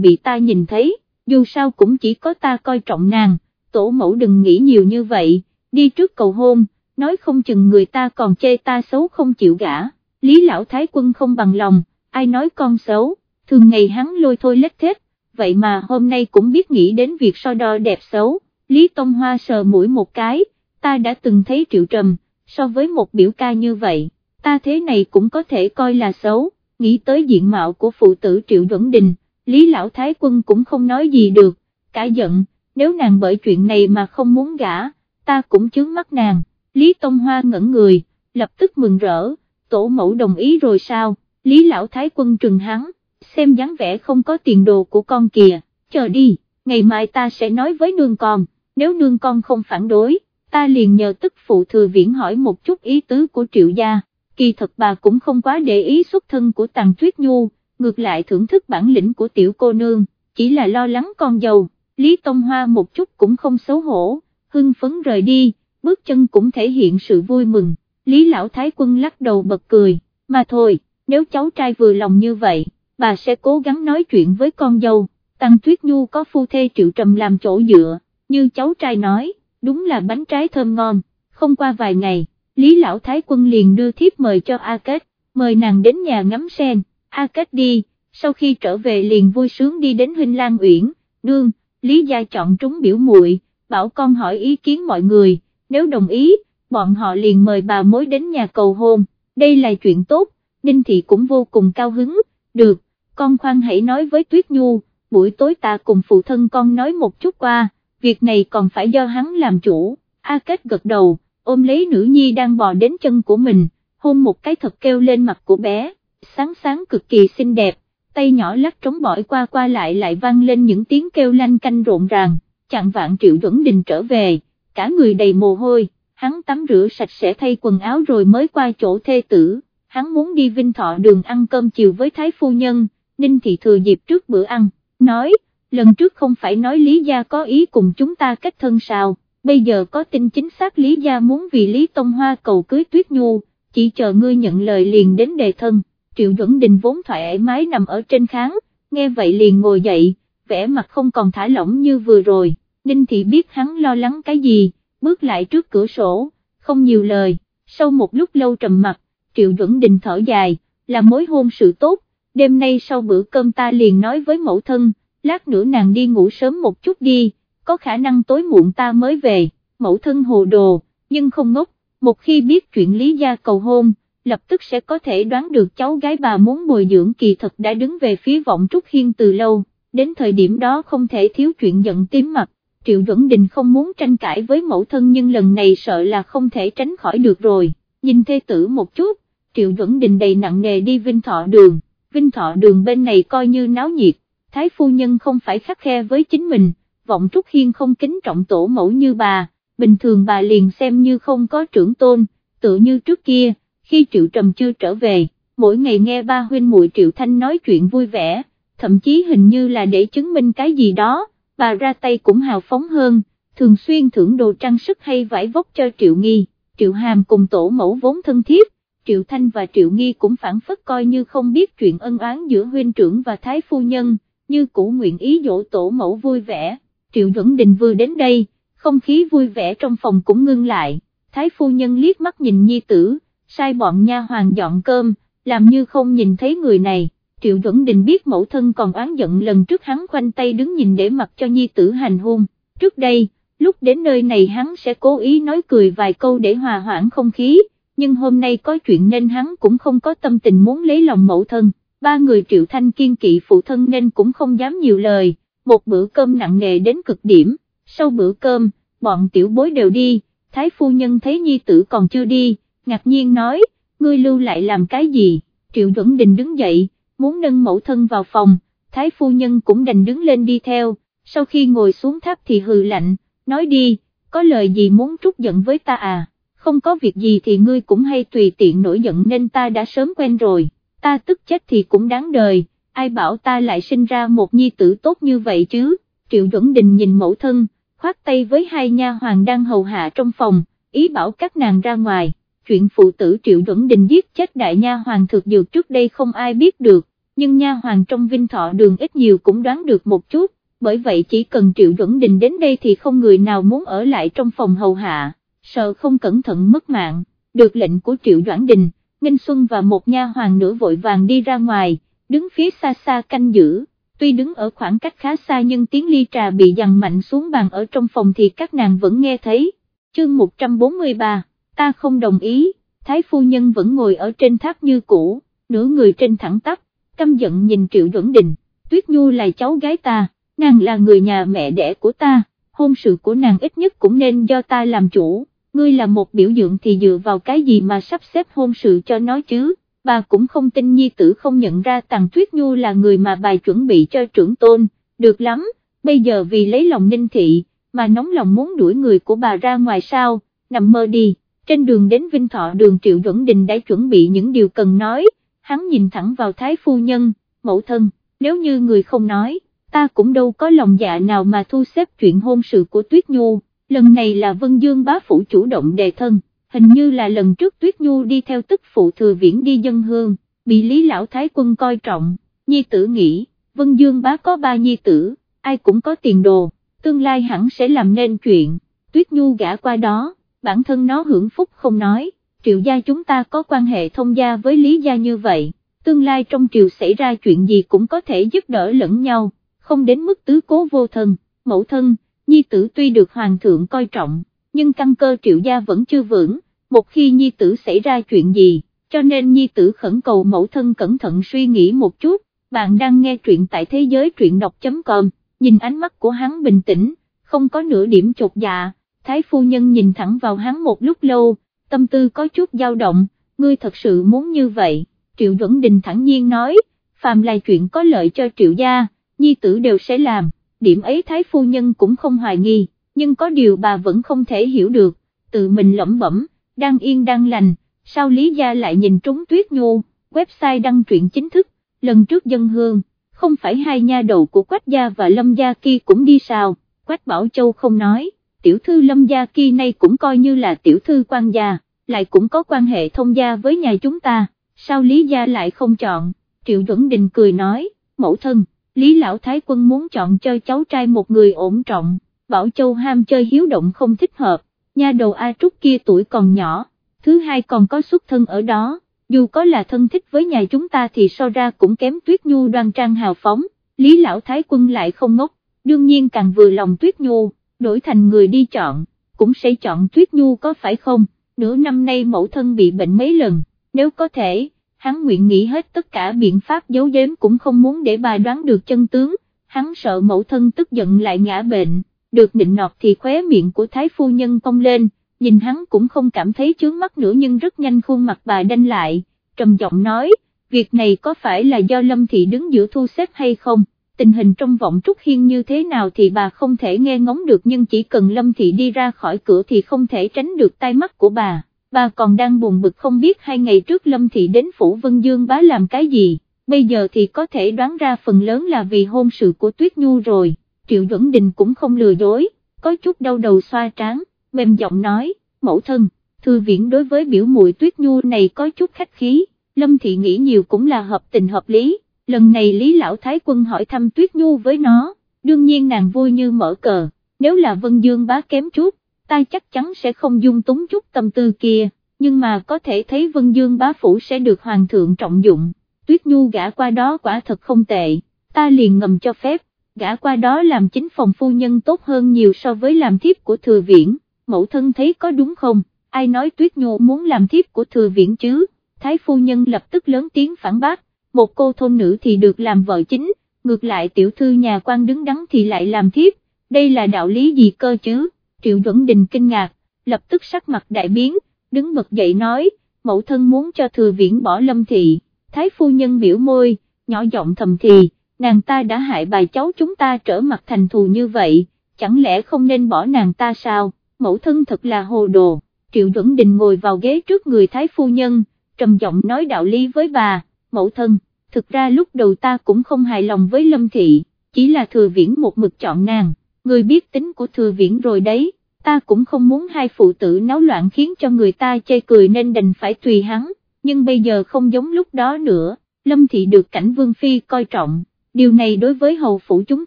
bị ta nhìn thấy, dù sao cũng chỉ có ta coi trọng nàng, tổ mẫu đừng nghĩ nhiều như vậy, đi trước cầu hôn, nói không chừng người ta còn chê ta xấu không chịu gả, Lý Lão Thái Quân không bằng lòng, ai nói con xấu, thường ngày hắn lôi thôi lết thết, vậy mà hôm nay cũng biết nghĩ đến việc so đo đẹp xấu, Lý Tông Hoa sờ mũi một cái, ta đã từng thấy triệu trầm, so với một biểu ca như vậy, ta thế này cũng có thể coi là xấu, nghĩ tới diện mạo của phụ tử triệu duẩn đình, Lý Lão Thái Quân cũng không nói gì được, cả giận, nếu nàng bởi chuyện này mà không muốn gả, ta cũng chướng mắt nàng, Lý Tông Hoa ngẩn người, lập tức mừng rỡ, tổ mẫu đồng ý rồi sao, Lý Lão Thái Quân trừng hắn, xem dáng vẻ không có tiền đồ của con kìa, chờ đi, ngày mai ta sẽ nói với nương con, nếu nương con không phản đối, ta liền nhờ tức phụ thừa viễn hỏi một chút ý tứ của triệu gia, kỳ thật bà cũng không quá để ý xuất thân của Tàng Tuyết Nhu, ngược lại thưởng thức bản lĩnh của tiểu cô nương, chỉ là lo lắng con dâu, Lý Tông Hoa một chút cũng không xấu hổ, hưng phấn rời đi, bước chân cũng thể hiện sự vui mừng, Lý Lão Thái Quân lắc đầu bật cười, mà thôi, nếu cháu trai vừa lòng như vậy, bà sẽ cố gắng nói chuyện với con dâu, Tăng Tuyết Nhu có phu thê triệu trầm làm chỗ dựa, như cháu trai nói, đúng là bánh trái thơm ngon, không qua vài ngày, Lý Lão Thái Quân liền đưa thiếp mời cho A Kết, mời nàng đến nhà ngắm sen, A Kết đi, sau khi trở về liền vui sướng đi đến Huynh Lan Uyển, nương, Lý Gia chọn trúng biểu muội, bảo con hỏi ý kiến mọi người, nếu đồng ý, bọn họ liền mời bà mối đến nhà cầu hôn, đây là chuyện tốt, Ninh Thị cũng vô cùng cao hứng, được, con khoan hãy nói với Tuyết Nhu, buổi tối ta cùng phụ thân con nói một chút qua, việc này còn phải do hắn làm chủ, A Kết gật đầu, ôm lấy nữ nhi đang bò đến chân của mình, hôn một cái thật kêu lên mặt của bé, sáng sáng cực kỳ xinh đẹp, tay nhỏ lắc trống bỏi qua qua lại lại vang lên những tiếng kêu lanh canh rộn ràng, chặn vạn triệu duẩn đình trở về, cả người đầy mồ hôi, hắn tắm rửa sạch sẽ thay quần áo rồi mới qua chỗ thê tử, hắn muốn đi Vinh Thọ đường ăn cơm chiều với Thái Phu Nhân, Ninh Thị thừa dịp trước bữa ăn, nói, lần trước không phải nói Lý Gia có ý cùng chúng ta kết thân sao, bây giờ có tin chính xác Lý Gia muốn vì Lý Tông Hoa cầu cưới Tuyết Nhu, chỉ chờ ngươi nhận lời liền đến đề thân, Triệu Duẩn Đình vốn thoải mái nằm ở trên kháng, nghe vậy liền ngồi dậy, vẻ mặt không còn thả lỏng như vừa rồi, Ninh Thị biết hắn lo lắng cái gì, bước lại trước cửa sổ, không nhiều lời, sau một lúc lâu trầm mặt, Triệu Duẩn Đình thở dài, là mối hôn sự tốt, đêm nay sau bữa cơm ta liền nói với mẫu thân, lát nữa nàng đi ngủ sớm một chút đi, có khả năng tối muộn ta mới về, mẫu thân hồ đồ, nhưng không ngốc, một khi biết chuyện lý gia cầu hôn, lập tức sẽ có thể đoán được cháu gái bà muốn bồi dưỡng kỳ thật đã đứng về phía vọng Trúc Hiên từ lâu, đến thời điểm đó không thể thiếu chuyện giận tím mặt, Triệu Duẩn Đình không muốn tranh cãi với mẫu thân nhưng lần này sợ là không thể tránh khỏi được rồi, nhìn thê tử một chút, Triệu Duẩn Đình đầy nặng nề đi Vinh Thọ đường, Vinh Thọ đường bên này coi như náo nhiệt, Thái Phu Nhân không phải khắc khe với chính mình, vọng Trúc Hiên không kính trọng tổ mẫu như bà, bình thường bà liền xem như không có trưởng tôn, tự như trước kia, khi Triệu Trầm chưa trở về, mỗi ngày nghe ba huynh muội Triệu Thanh nói chuyện vui vẻ, thậm chí hình như là để chứng minh cái gì đó, bà ra tay cũng hào phóng hơn, thường xuyên thưởng đồ trang sức hay vải vóc cho Triệu Nghi, Triệu Hàm cùng tổ mẫu vốn thân thiết, Triệu Thanh và Triệu Nghi cũng phản phất coi như không biết chuyện ân oán giữa huynh trưởng và thái phu nhân, như cũ nguyện ý dỗ tổ mẫu vui vẻ, Triệu Duẩn Đình vừa đến đây, không khí vui vẻ trong phòng cũng ngưng lại, thái phu nhân liếc mắt nhìn nhi tử, sai bọn nha hoàng dọn cơm, làm như không nhìn thấy người này. Triệu Duẩn Đình biết mẫu thân còn oán giận lần trước hắn khoanh tay đứng nhìn để mặc cho nhi tử hành hôn, trước đây, lúc đến nơi này hắn sẽ cố ý nói cười vài câu để hòa hoãn không khí, nhưng hôm nay có chuyện nên hắn cũng không có tâm tình muốn lấy lòng mẫu thân, ba người Triệu Thanh kiên kỵ phụ thân nên cũng không dám nhiều lời, một bữa cơm nặng nề đến cực điểm, sau bữa cơm, bọn tiểu bối đều đi, Thái phu nhân thấy nhi tử còn chưa đi, ngạc nhiên nói, ngươi lưu lại làm cái gì, Triệu Duẩn Đình đứng dậy, muốn nâng mẫu thân vào phòng, Thái phu nhân cũng đành đứng lên đi theo, sau khi ngồi xuống tháp thì hừ lạnh, nói đi, có lời gì muốn trút giận với ta à, không có việc gì thì ngươi cũng hay tùy tiện nổi giận nên ta đã sớm quen rồi, ta tức chết thì cũng đáng đời, ai bảo ta lại sinh ra một nhi tử tốt như vậy chứ, Triệu Duẩn Đình nhìn mẫu thân, khoát tay với hai nha hoàng đang hầu hạ trong phòng, ý bảo các nàng ra ngoài. Chuyện phụ tử Triệu Duẩn Đình giết chết đại nha hoàng thực dược trước đây không ai biết được, nhưng nha hoàng trong vinh thọ đường ít nhiều cũng đoán được một chút, bởi vậy chỉ cần Triệu Duẩn Đình đến đây thì không người nào muốn ở lại trong phòng hầu hạ, sợ không cẩn thận mất mạng, được lệnh của Triệu Doãn Đình, Ninh Xuân và một nha hoàng nữa vội vàng đi ra ngoài, đứng phía xa xa canh giữ, tuy đứng ở khoảng cách khá xa nhưng tiếng ly trà bị dằn mạnh xuống bàn ở trong phòng thì các nàng vẫn nghe thấy, chương 143, ta không đồng ý, Thái Phu Nhân vẫn ngồi ở trên tháp như cũ, nửa người trên thẳng tắp, căm giận nhìn Triệu Duẩn Đình, Tuyết Nhu là cháu gái ta, nàng là người nhà mẹ đẻ của ta, hôn sự của nàng ít nhất cũng nên do ta làm chủ, ngươi là một biểu tượng thì dựa vào cái gì mà sắp xếp hôn sự cho nó chứ, bà cũng không tin nhi tử không nhận ra tàng Tuyết Nhu là người mà bà chuẩn bị cho trưởng tôn, được lắm, bây giờ vì lấy lòng ninh thị, mà nóng lòng muốn đuổi người của bà ra ngoài sao, nằm mơ đi, trên đường đến Vinh Thọ đường Triệu Duẩn Đình đã chuẩn bị những điều cần nói, hắn nhìn thẳng vào Thái Phu Nhân, mẫu thân, nếu như người không nói, ta cũng đâu có lòng dạ nào mà thu xếp chuyện hôn sự của Tuyết Nhu, lần này là Vân Dương bá phủ chủ động đề thân, hình như là lần trước Tuyết Nhu đi theo tức phụ thừa viễn đi dân hương, bị Lý Lão Thái Quân coi trọng, nhi tử nghĩ, Vân Dương bá có ba nhi tử, ai cũng có tiền đồ, tương lai hẳn sẽ làm nên chuyện, Tuyết Nhu gã qua đó, bản thân nó hưởng phúc không nói, triệu gia chúng ta có quan hệ thông gia với Lý gia như vậy, tương lai trong triều xảy ra chuyện gì cũng có thể giúp đỡ lẫn nhau, không đến mức tứ cố vô thân, mẫu thân, nhi tử tuy được hoàng thượng coi trọng, nhưng căn cơ triệu gia vẫn chưa vững, một khi nhi tử xảy ra chuyện gì, cho nên nhi tử khẩn cầu mẫu thân cẩn thận suy nghĩ một chút, bạn đang nghe truyện tại thế giới truyện đọc.com, nhìn ánh mắt của hắn bình tĩnh, không có nửa điểm chột dạ, thái phu nhân nhìn thẳng vào hắn một lúc lâu, tâm tư có chút dao động, ngươi thật sự muốn như vậy, triệu duẩn đình thẳng nhiên nói, phàm là chuyện có lợi cho triệu gia, nhi tử đều sẽ làm, điểm ấy thái phu nhân cũng không hoài nghi, nhưng có điều bà vẫn không thể hiểu được, tự mình lẩm bẩm, đang yên đang lành, sao Lý Gia lại nhìn trúng tuyết nhô, website đăng truyện chính thức, lần trước dân hương, không phải hai nha đầu của Quách Gia và Lâm Gia kia cũng đi sao, Quách Bảo Châu không nói, tiểu thư Lâm Gia kia nay cũng coi như là tiểu thư quan gia, lại cũng có quan hệ thông gia với nhà chúng ta, sao Lý Gia lại không chọn, Triệu Duẩn Đình cười nói, mẫu thân. Lý Lão Thái Quân muốn chọn cho cháu trai một người ổn trọng, Bảo Châu ham chơi hiếu động không thích hợp, nha đầu A Trúc kia tuổi còn nhỏ, thứ hai còn có xuất thân ở đó, dù có là thân thích với nhà chúng ta thì so ra cũng kém Tuyết Nhu đoan trang hào phóng, Lý Lão Thái Quân lại không ngốc, đương nhiên càng vừa lòng Tuyết Nhu, đổi thành người đi chọn, cũng sẽ chọn Tuyết Nhu có phải không, nửa năm nay mẫu thân bị bệnh mấy lần, nếu có thể hắn nguyện nghĩ hết tất cả biện pháp giấu giếm cũng không muốn để bà đoán được chân tướng, hắn sợ mẫu thân tức giận lại ngã bệnh, được nịnh nọt thì khóe miệng của thái phu nhân cong lên, nhìn hắn cũng không cảm thấy chướng mắt nữa nhưng rất nhanh khuôn mặt bà đanh lại, trầm giọng nói, việc này có phải là do Lâm Thị đứng giữa thu xếp hay không? Tình hình trong vọng Trúc Hiên như thế nào thì bà không thể nghe ngóng được nhưng chỉ cần Lâm Thị đi ra khỏi cửa thì không thể tránh được tai mắt của bà bà còn đang buồn bực không biết hai ngày trước Lâm Thị đến Phủ Vân Dương bá làm cái gì, bây giờ thì có thể đoán ra phần lớn là vì hôn sự của Tuyết Nhu rồi, Triệu Duẩn Đình cũng không lừa dối, có chút đau đầu xoa trán, mềm giọng nói, mẫu thân, thư viện đối với biểu muội Tuyết Nhu này có chút khách khí, Lâm Thị nghĩ nhiều cũng là hợp tình hợp lý, lần này Lý Lão Thái Quân hỏi thăm Tuyết Nhu với nó, đương nhiên nàng vui như mở cờ, nếu là Vân Dương bá kém chút, ta chắc chắn sẽ không dung túng chút tâm tư kia, nhưng mà có thể thấy Vân Dương bá phủ sẽ được hoàng thượng trọng dụng, tuyết nhu gã qua đó quả thật không tệ, ta liền ngầm cho phép, gã qua đó làm chính phòng phu nhân tốt hơn nhiều so với làm thiếp của thừa viễn, mẫu thân thấy có đúng không, ai nói tuyết nhu muốn làm thiếp của thừa viễn chứ, thái phu nhân lập tức lớn tiếng phản bác, một cô thôn nữ thì được làm vợ chính, ngược lại tiểu thư nhà quan đứng đắn thì lại làm thiếp, đây là đạo lý gì cơ chứ? Triệu Duẩn Đình kinh ngạc, lập tức sắc mặt đại biến, đứng bật dậy nói, mẫu thân muốn cho thừa viễn bỏ lâm thị, thái phu nhân biểu môi, nhỏ giọng thầm thì, nàng ta đã hại bài cháu chúng ta trở mặt thành thù như vậy, chẳng lẽ không nên bỏ nàng ta sao, mẫu thân thật là hồ đồ, Triệu Duẩn Đình ngồi vào ghế trước người thái phu nhân, trầm giọng nói đạo lý với bà, mẫu thân, thực ra lúc đầu ta cũng không hài lòng với lâm thị, chỉ là thừa viễn một mực chọn nàng. Người biết tính của thừa viễn rồi đấy, ta cũng không muốn hai phụ tử náo loạn khiến cho người ta chê cười nên đành phải tùy hắn, nhưng bây giờ không giống lúc đó nữa, Lâm Thị được cảnh Vương Phi coi trọng, điều này đối với hầu phủ chúng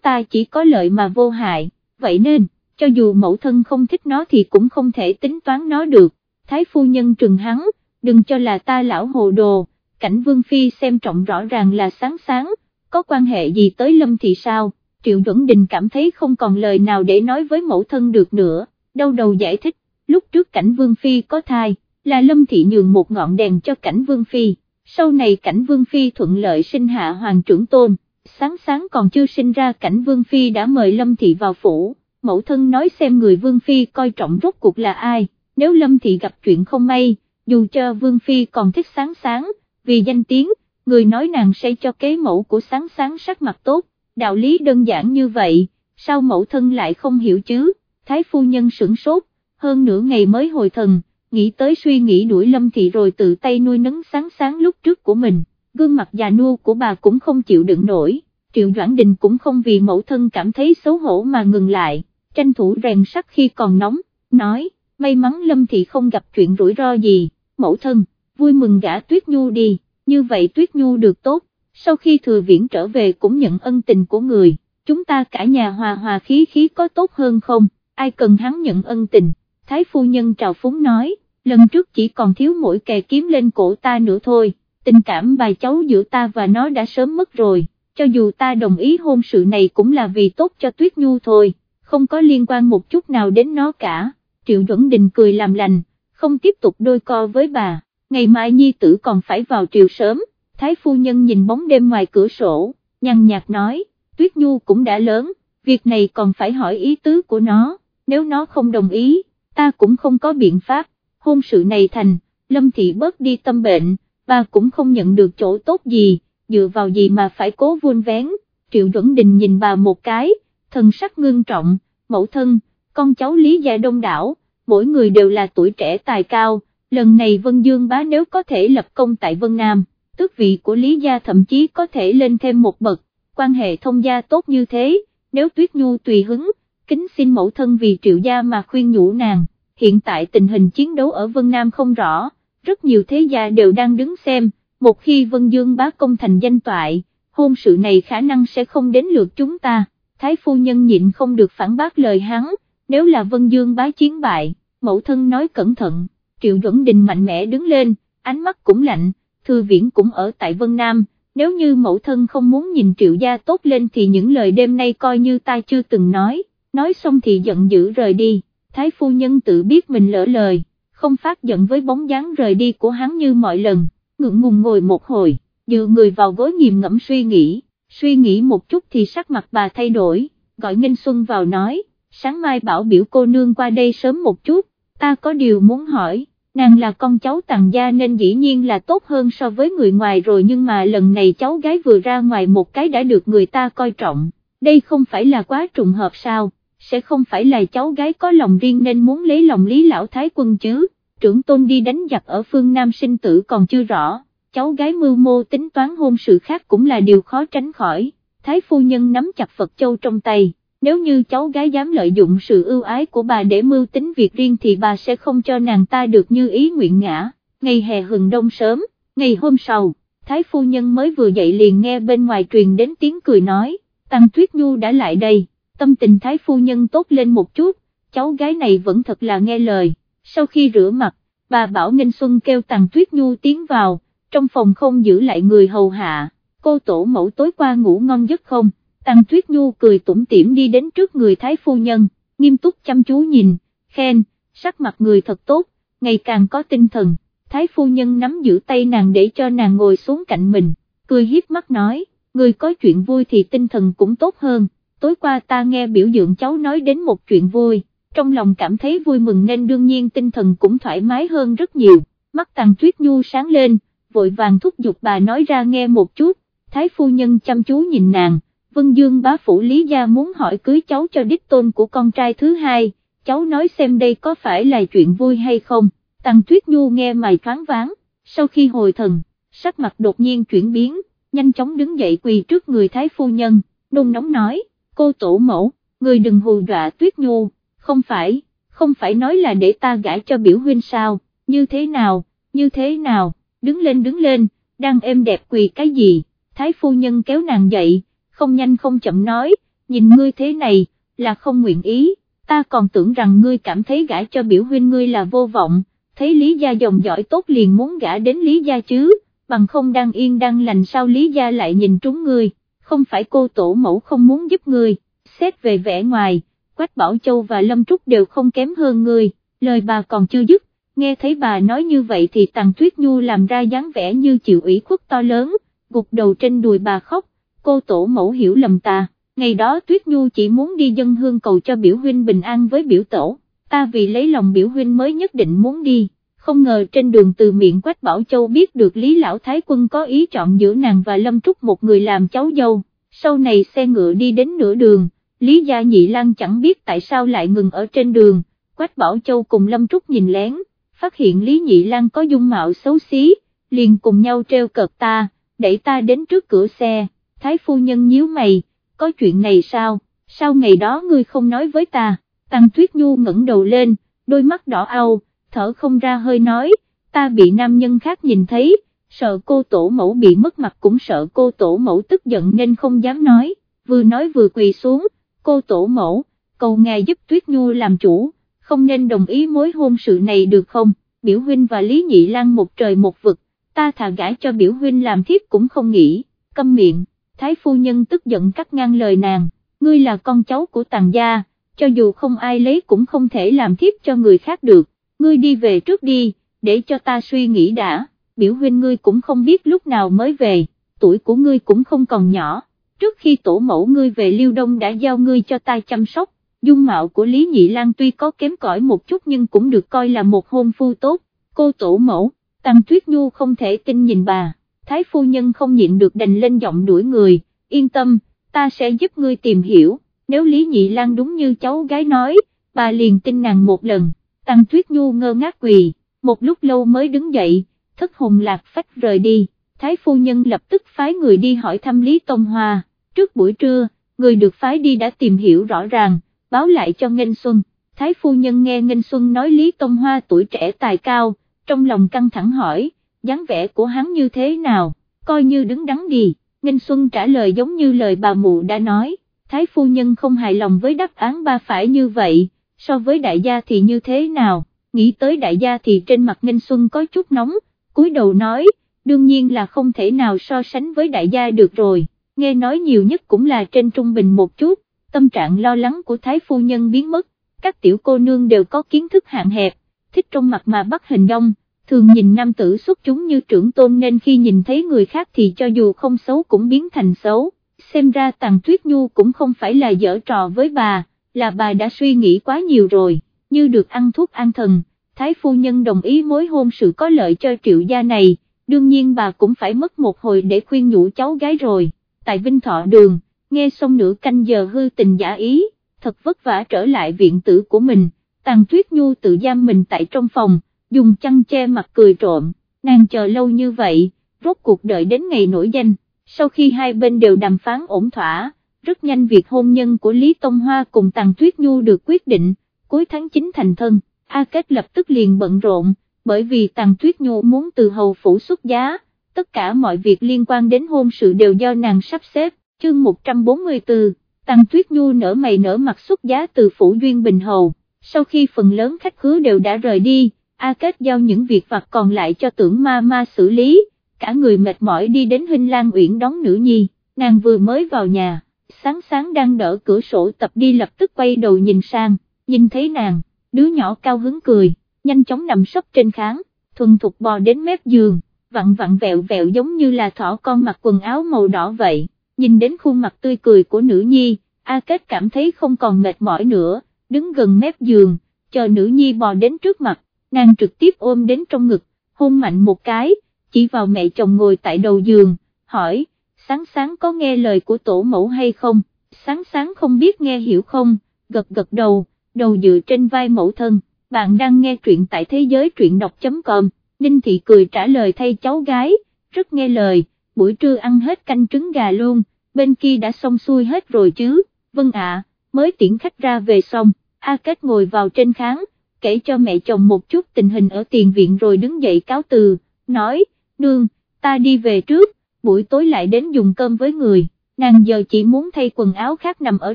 ta chỉ có lợi mà vô hại, vậy nên, cho dù mẫu thân không thích nó thì cũng không thể tính toán nó được, Thái Phu Nhân trừng hắn, đừng cho là ta lão hồ đồ, cảnh Vương Phi xem trọng rõ ràng là sáng sáng, có quan hệ gì tới Lâm Thị sao, Triệu Duẩn Đình cảm thấy không còn lời nào để nói với mẫu thân được nữa đâu đầu giải thích, lúc trước cảnh Vương Phi có thai, là Lâm Thị nhường một ngọn đèn cho cảnh Vương Phi, sau này cảnh Vương Phi thuận lợi sinh hạ hoàng trưởng tôn, sáng sáng còn chưa sinh ra cảnh Vương Phi đã mời Lâm Thị vào phủ, mẫu thân nói xem người Vương Phi coi trọng rốt cuộc là ai, nếu Lâm Thị gặp chuyện không may, dù cho Vương Phi còn thích sáng sáng, vì danh tiếng, người nói nàng sẽ cho kế mẫu của sáng sáng sắc mặt tốt, đạo lý đơn giản như vậy, sao mẫu thân lại không hiểu chứ? thái phu nhân sửng sốt, hơn nửa ngày mới hồi thần, nghĩ tới suy nghĩ đuổi lâm thị rồi tự tay nuôi nấng sáng sáng lúc trước của mình, gương mặt già nua của bà cũng không chịu đựng nổi, triệu doãn đình cũng không vì mẫu thân cảm thấy xấu hổ mà ngừng lại, tranh thủ rèn sắt khi còn nóng, nói, may mắn lâm thị không gặp chuyện rủi ro gì, mẫu thân, vui mừng gã tuyết nhu đi, như vậy tuyết nhu được tốt, sau khi thừa viễn trở về cũng nhận ân tình của người, chúng ta cả nhà hòa hòa khí khí có tốt hơn không? ai cần hắn nhận ân tình, thái phu nhân trào phúng nói, lần trước chỉ còn thiếu mỗi kè kiếm lên cổ ta nữa thôi, tình cảm bà cháu giữa ta và nó đã sớm mất rồi, cho dù ta đồng ý hôn sự này cũng là vì tốt cho Tuyết Nhu thôi, không có liên quan một chút nào đến nó cả, Triệu Duẩn Đình cười làm lành, không tiếp tục đôi co với bà, ngày mai nhi tử còn phải vào triều sớm, thái phu nhân nhìn bóng đêm ngoài cửa sổ, nhăn nhạt nói, Tuyết Nhu cũng đã lớn, việc này còn phải hỏi ý tứ của nó nếu nó không đồng ý, ta cũng không có biện pháp, hôn sự này thành, Lâm Thị bớt đi tâm bệnh, bà cũng không nhận được chỗ tốt gì, dựa vào gì mà phải cố vun vén, Triệu Duẩn Đình nhìn bà một cái, thần sắc ngưng trọng, mẫu thân, con cháu Lý Gia đông đảo, mỗi người đều là tuổi trẻ tài cao, lần này Vân Dương bá nếu có thể lập công tại Vân Nam, tước vị của Lý Gia thậm chí có thể lên thêm một bậc, quan hệ thông gia tốt như thế, nếu Tuyết Nhu tùy hứng, kính xin mẫu thân vì triệu gia mà khuyên nhủ nàng, hiện tại tình hình chiến đấu ở Vân Nam không rõ, rất nhiều thế gia đều đang đứng xem, một khi Vân Dương bá công thành danh toại, hôn sự này khả năng sẽ không đến lượt chúng ta, Thái phu nhân nhịn không được phản bác lời hắn, nếu là Vân Dương bá chiến bại, mẫu thân nói cẩn thận, Triệu Duẩn Đình mạnh mẽ đứng lên, ánh mắt cũng lạnh, thư viễn cũng ở tại Vân Nam, nếu như mẫu thân không muốn nhìn Triệu gia tốt lên thì những lời đêm nay coi như ta chưa từng nói nói xong thì giận dữ rời đi, thái phu nhân tự biết mình lỡ lời, không phát giận với bóng dáng rời đi của hắn như mọi lần, ngượng ngùng ngồi một hồi, dựa người vào gối nghiềm ngẫm suy nghĩ, suy nghĩ một chút thì sắc mặt bà thay đổi, gọi Nghinh Xuân vào nói, sáng mai bảo biểu cô nương qua đây sớm một chút, ta có điều muốn hỏi, nàng là con cháu tàng gia nên dĩ nhiên là tốt hơn so với người ngoài rồi nhưng mà lần này cháu gái vừa ra ngoài một cái đã được người ta coi trọng, đây không phải là quá trùng hợp sao? Sẽ không phải là cháu gái có lòng riêng nên muốn lấy lòng Lý Lão Thái Quân chứ, trưởng tôn đi đánh giặc ở phương Nam sinh tử còn chưa rõ, cháu gái mưu mô tính toán hôn sự khác cũng là điều khó tránh khỏi, Thái Phu Nhân nắm chặt Phật Châu trong tay, nếu như cháu gái dám lợi dụng sự ưu ái của bà để mưu tính việc riêng thì bà sẽ không cho nàng ta được như ý nguyện ngã, ngày hè hừng đông sớm, ngày hôm sau. Thái phu nhân mới vừa dậy liền nghe bên ngoài truyền đến tiếng cười nói, Tăng Tuyết Nhu đã lại đây tâm tình thái phu nhân tốt lên một chút, cháu gái này vẫn thật là nghe lời, sau khi rửa mặt, bà bảo Nghinh Xuân kêu Tàng Tuyết Nhu tiến vào, trong phòng không giữ lại người hầu hạ, cô tổ mẫu tối qua ngủ ngon giấc không, Tàng Tuyết Nhu cười tủm tỉm đi đến trước người thái phu nhân, nghiêm túc chăm chú nhìn, khen, sắc mặt người thật tốt, ngày càng có tinh thần, thái phu nhân nắm giữ tay nàng để cho nàng ngồi xuống cạnh mình, cười hiếp mắt nói, người có chuyện vui thì tinh thần cũng tốt hơn tối qua ta nghe biểu dưỡng cháu nói đến một chuyện vui, trong lòng cảm thấy vui mừng nên đương nhiên tinh thần cũng thoải mái hơn rất nhiều, mắt tàng tuyết nhu sáng lên, vội vàng thúc giục bà nói ra nghe một chút, thái phu nhân chăm chú nhìn nàng, Vân Dương bá phủ Lý Gia muốn hỏi cưới cháu cho đích tôn của con trai thứ hai, cháu nói xem đây có phải là chuyện vui hay không, Tàng Tuyết Nhu nghe mày thoáng váng, sau khi hồi thần, sắc mặt đột nhiên chuyển biến, nhanh chóng đứng dậy quỳ trước người Thái Phu Nhân, nôn nóng nói, cô tổ mẫu, người đừng hù dọa tuyết nhu, không phải, không phải nói là để ta gãi cho biểu huynh sao, như thế nào, như thế nào, đứng lên đứng lên, đang êm đẹp quỳ cái gì, thái phu nhân kéo nàng dậy, không nhanh không chậm nói, nhìn ngươi thế này, là không nguyện ý, ta còn tưởng rằng ngươi cảm thấy gãi cho biểu huynh ngươi là vô vọng, thấy Lý Gia dòng giỏi tốt liền muốn gả đến Lý Gia chứ, bằng không đang yên đang lành sao Lý Gia lại nhìn trúng ngươi, không phải cô tổ mẫu không muốn giúp người. Xét về vẻ ngoài, Quách Bảo Châu và Lâm Trúc đều không kém hơn người. Lời bà còn chưa dứt, nghe thấy bà nói như vậy thì Tàng Tuyết Nhu làm ra dáng vẻ như chịu ủy khuất to lớn, gục đầu trên đùi bà khóc, cô tổ mẫu hiểu lầm ta, ngày đó Tuyết Nhu chỉ muốn đi dân hương cầu cho biểu huynh bình an với biểu tổ, ta vì lấy lòng biểu huynh mới nhất định muốn đi, không ngờ trên đường từ miệng Quách Bảo Châu biết được Lý Lão Thái Quân có ý chọn giữa nàng và Lâm Trúc một người làm cháu dâu, sau này xe ngựa đi đến nửa đường, Lý Gia Nhị Lan chẳng biết tại sao lại ngừng ở trên đường, Quách Bảo Châu cùng Lâm Trúc nhìn lén, phát hiện Lý Nhị Lan có dung mạo xấu xí, liền cùng nhau treo cợt ta, đẩy ta đến trước cửa xe, Thái Phu Nhân nhíu mày, có chuyện này sao, sao ngày đó ngươi không nói với ta, Tăng Tuyết Nhu ngẩng đầu lên, đôi mắt đỏ ao, thở không ra hơi nói, ta bị nam nhân khác nhìn thấy, sợ cô tổ mẫu bị mất mặt cũng sợ cô tổ mẫu tức giận nên không dám nói, vừa nói vừa quỳ xuống, cô tổ mẫu, cầu ngài giúp Tuyết Nhu làm chủ, không nên đồng ý mối hôn sự này được không, biểu huynh và Lý Nhị Lan một trời một vực, ta thà gãi cho biểu huynh làm thiếp cũng không nghĩ, câm miệng, thái phu nhân tức giận cắt ngang lời nàng, ngươi là con cháu của tàng gia, cho dù không ai lấy cũng không thể làm thiếp cho người khác được, ngươi đi về trước đi, để cho ta suy nghĩ đã, biểu huynh ngươi cũng không biết lúc nào mới về, tuổi của ngươi cũng không còn nhỏ. Trước khi tổ mẫu ngươi về Liêu Đông đã giao ngươi cho ta chăm sóc, dung mạo của Lý Nhị Lan tuy có kém cỏi một chút nhưng cũng được coi là một hôn phu tốt, cô tổ mẫu, Tăng Tuyết Nhu không thể tin nhìn bà, Thái Phu Nhân không nhịn được đành lên giọng đuổi người, yên tâm, ta sẽ giúp ngươi tìm hiểu, nếu Lý Nhị Lan đúng như cháu gái nói, bà liền tin nàng một lần, Tăng Tuyết Nhu ngơ ngác quỳ, một lúc lâu mới đứng dậy, thất hồn lạc phách rời đi. Thái phu nhân lập tức phái người đi hỏi thăm Lý Tông Hoa, trước buổi trưa, người được phái đi đã tìm hiểu rõ ràng, báo lại cho Nghênh Xuân, Thái phu nhân nghe Nghênh Xuân nói Lý Tông Hoa tuổi trẻ tài cao, trong lòng căng thẳng hỏi, dáng vẻ của hắn như thế nào, coi như đứng đắn đi, Nghênh Xuân trả lời giống như lời bà mụ đã nói, Thái phu nhân không hài lòng với đáp án ba phải như vậy, so với đại gia thì như thế nào, nghĩ tới đại gia thì trên mặt Ninh Xuân có chút nóng, cúi đầu nói, đương nhiên là không thể nào so sánh với đại gia được rồi, nghe nói nhiều nhất cũng là trên trung bình một chút, tâm trạng lo lắng của Thái Phu Nhân biến mất, các tiểu cô nương đều có kiến thức hạn hẹp, thích trong mặt mà bắt hình dong, thường nhìn nam tử xuất chúng như trưởng tôn nên khi nhìn thấy người khác thì cho dù không xấu cũng biến thành xấu, xem ra Tàng Tuyết Nhu cũng không phải là dở trò với bà, là bà đã suy nghĩ quá nhiều rồi, như được ăn thuốc an thần, Thái Phu Nhân đồng ý mối hôn sự có lợi cho triệu gia này đương nhiên bà cũng phải mất một hồi để khuyên nhủ cháu gái rồi, tại Vinh Thọ Đường, nghe xong nửa canh giờ hư tình giả ý, thật vất vả trở lại viện tử của mình, Tàng Tuyết Nhu tự giam mình tại trong phòng, dùng chăn che mặt cười trộm, nàng chờ lâu như vậy, rốt cuộc đợi đến ngày nổi danh, sau khi hai bên đều đàm phán ổn thỏa, rất nhanh việc hôn nhân của Lý Tông Hoa cùng Tàng Tuyết Nhu được quyết định, cuối tháng 9 thành thân, A Kết lập tức liền bận rộn, bởi vì Tàng Tuyết Nhu muốn từ hầu phủ xuất giá, tất cả mọi việc liên quan đến hôn sự đều do nàng sắp xếp, chương 144, Tàng Tuyết Nhu nở mày nở mặt xuất giá từ phủ Duyên Bình Hầu, sau khi phần lớn khách khứa đều đã rời đi, A Kết giao những việc vặt còn lại cho tưởng ma ma xử lý, cả người mệt mỏi đi đến Huynh Lan Uyển đón nữ nhi, nàng vừa mới vào nhà, sáng sáng đang đỡ cửa sổ tập đi lập tức quay đầu nhìn sang, nhìn thấy nàng, đứa nhỏ cao hứng cười nhanh chóng nằm sấp trên kháng, thuần thục bò đến mép giường, vặn vặn vẹo vẹo giống như là thỏ con mặc quần áo màu đỏ vậy, nhìn đến khuôn mặt tươi cười của nữ nhi, A Kết cảm thấy không còn mệt mỏi nữa, đứng gần mép giường, chờ nữ nhi bò đến trước mặt, nàng trực tiếp ôm đến trong ngực, hôn mạnh một cái, chỉ vào mẹ chồng ngồi tại đầu giường, hỏi, sáng sáng có nghe lời của tổ mẫu hay không, sáng sáng không biết nghe hiểu không, gật gật đầu, đầu dựa trên vai mẫu thân. Bạn đang nghe truyện tại thế giới truyện đọc.com, Ninh Thị cười trả lời thay cháu gái, rất nghe lời, buổi trưa ăn hết canh trứng gà luôn, bên kia đã xong xuôi hết rồi chứ, vâng ạ, mới tiễn khách ra về xong, A Kết ngồi vào trên kháng, kể cho mẹ chồng một chút tình hình ở tiền viện rồi đứng dậy cáo từ, nói, nương, ta đi về trước, buổi tối lại đến dùng cơm với người, nàng giờ chỉ muốn thay quần áo khác nằm ở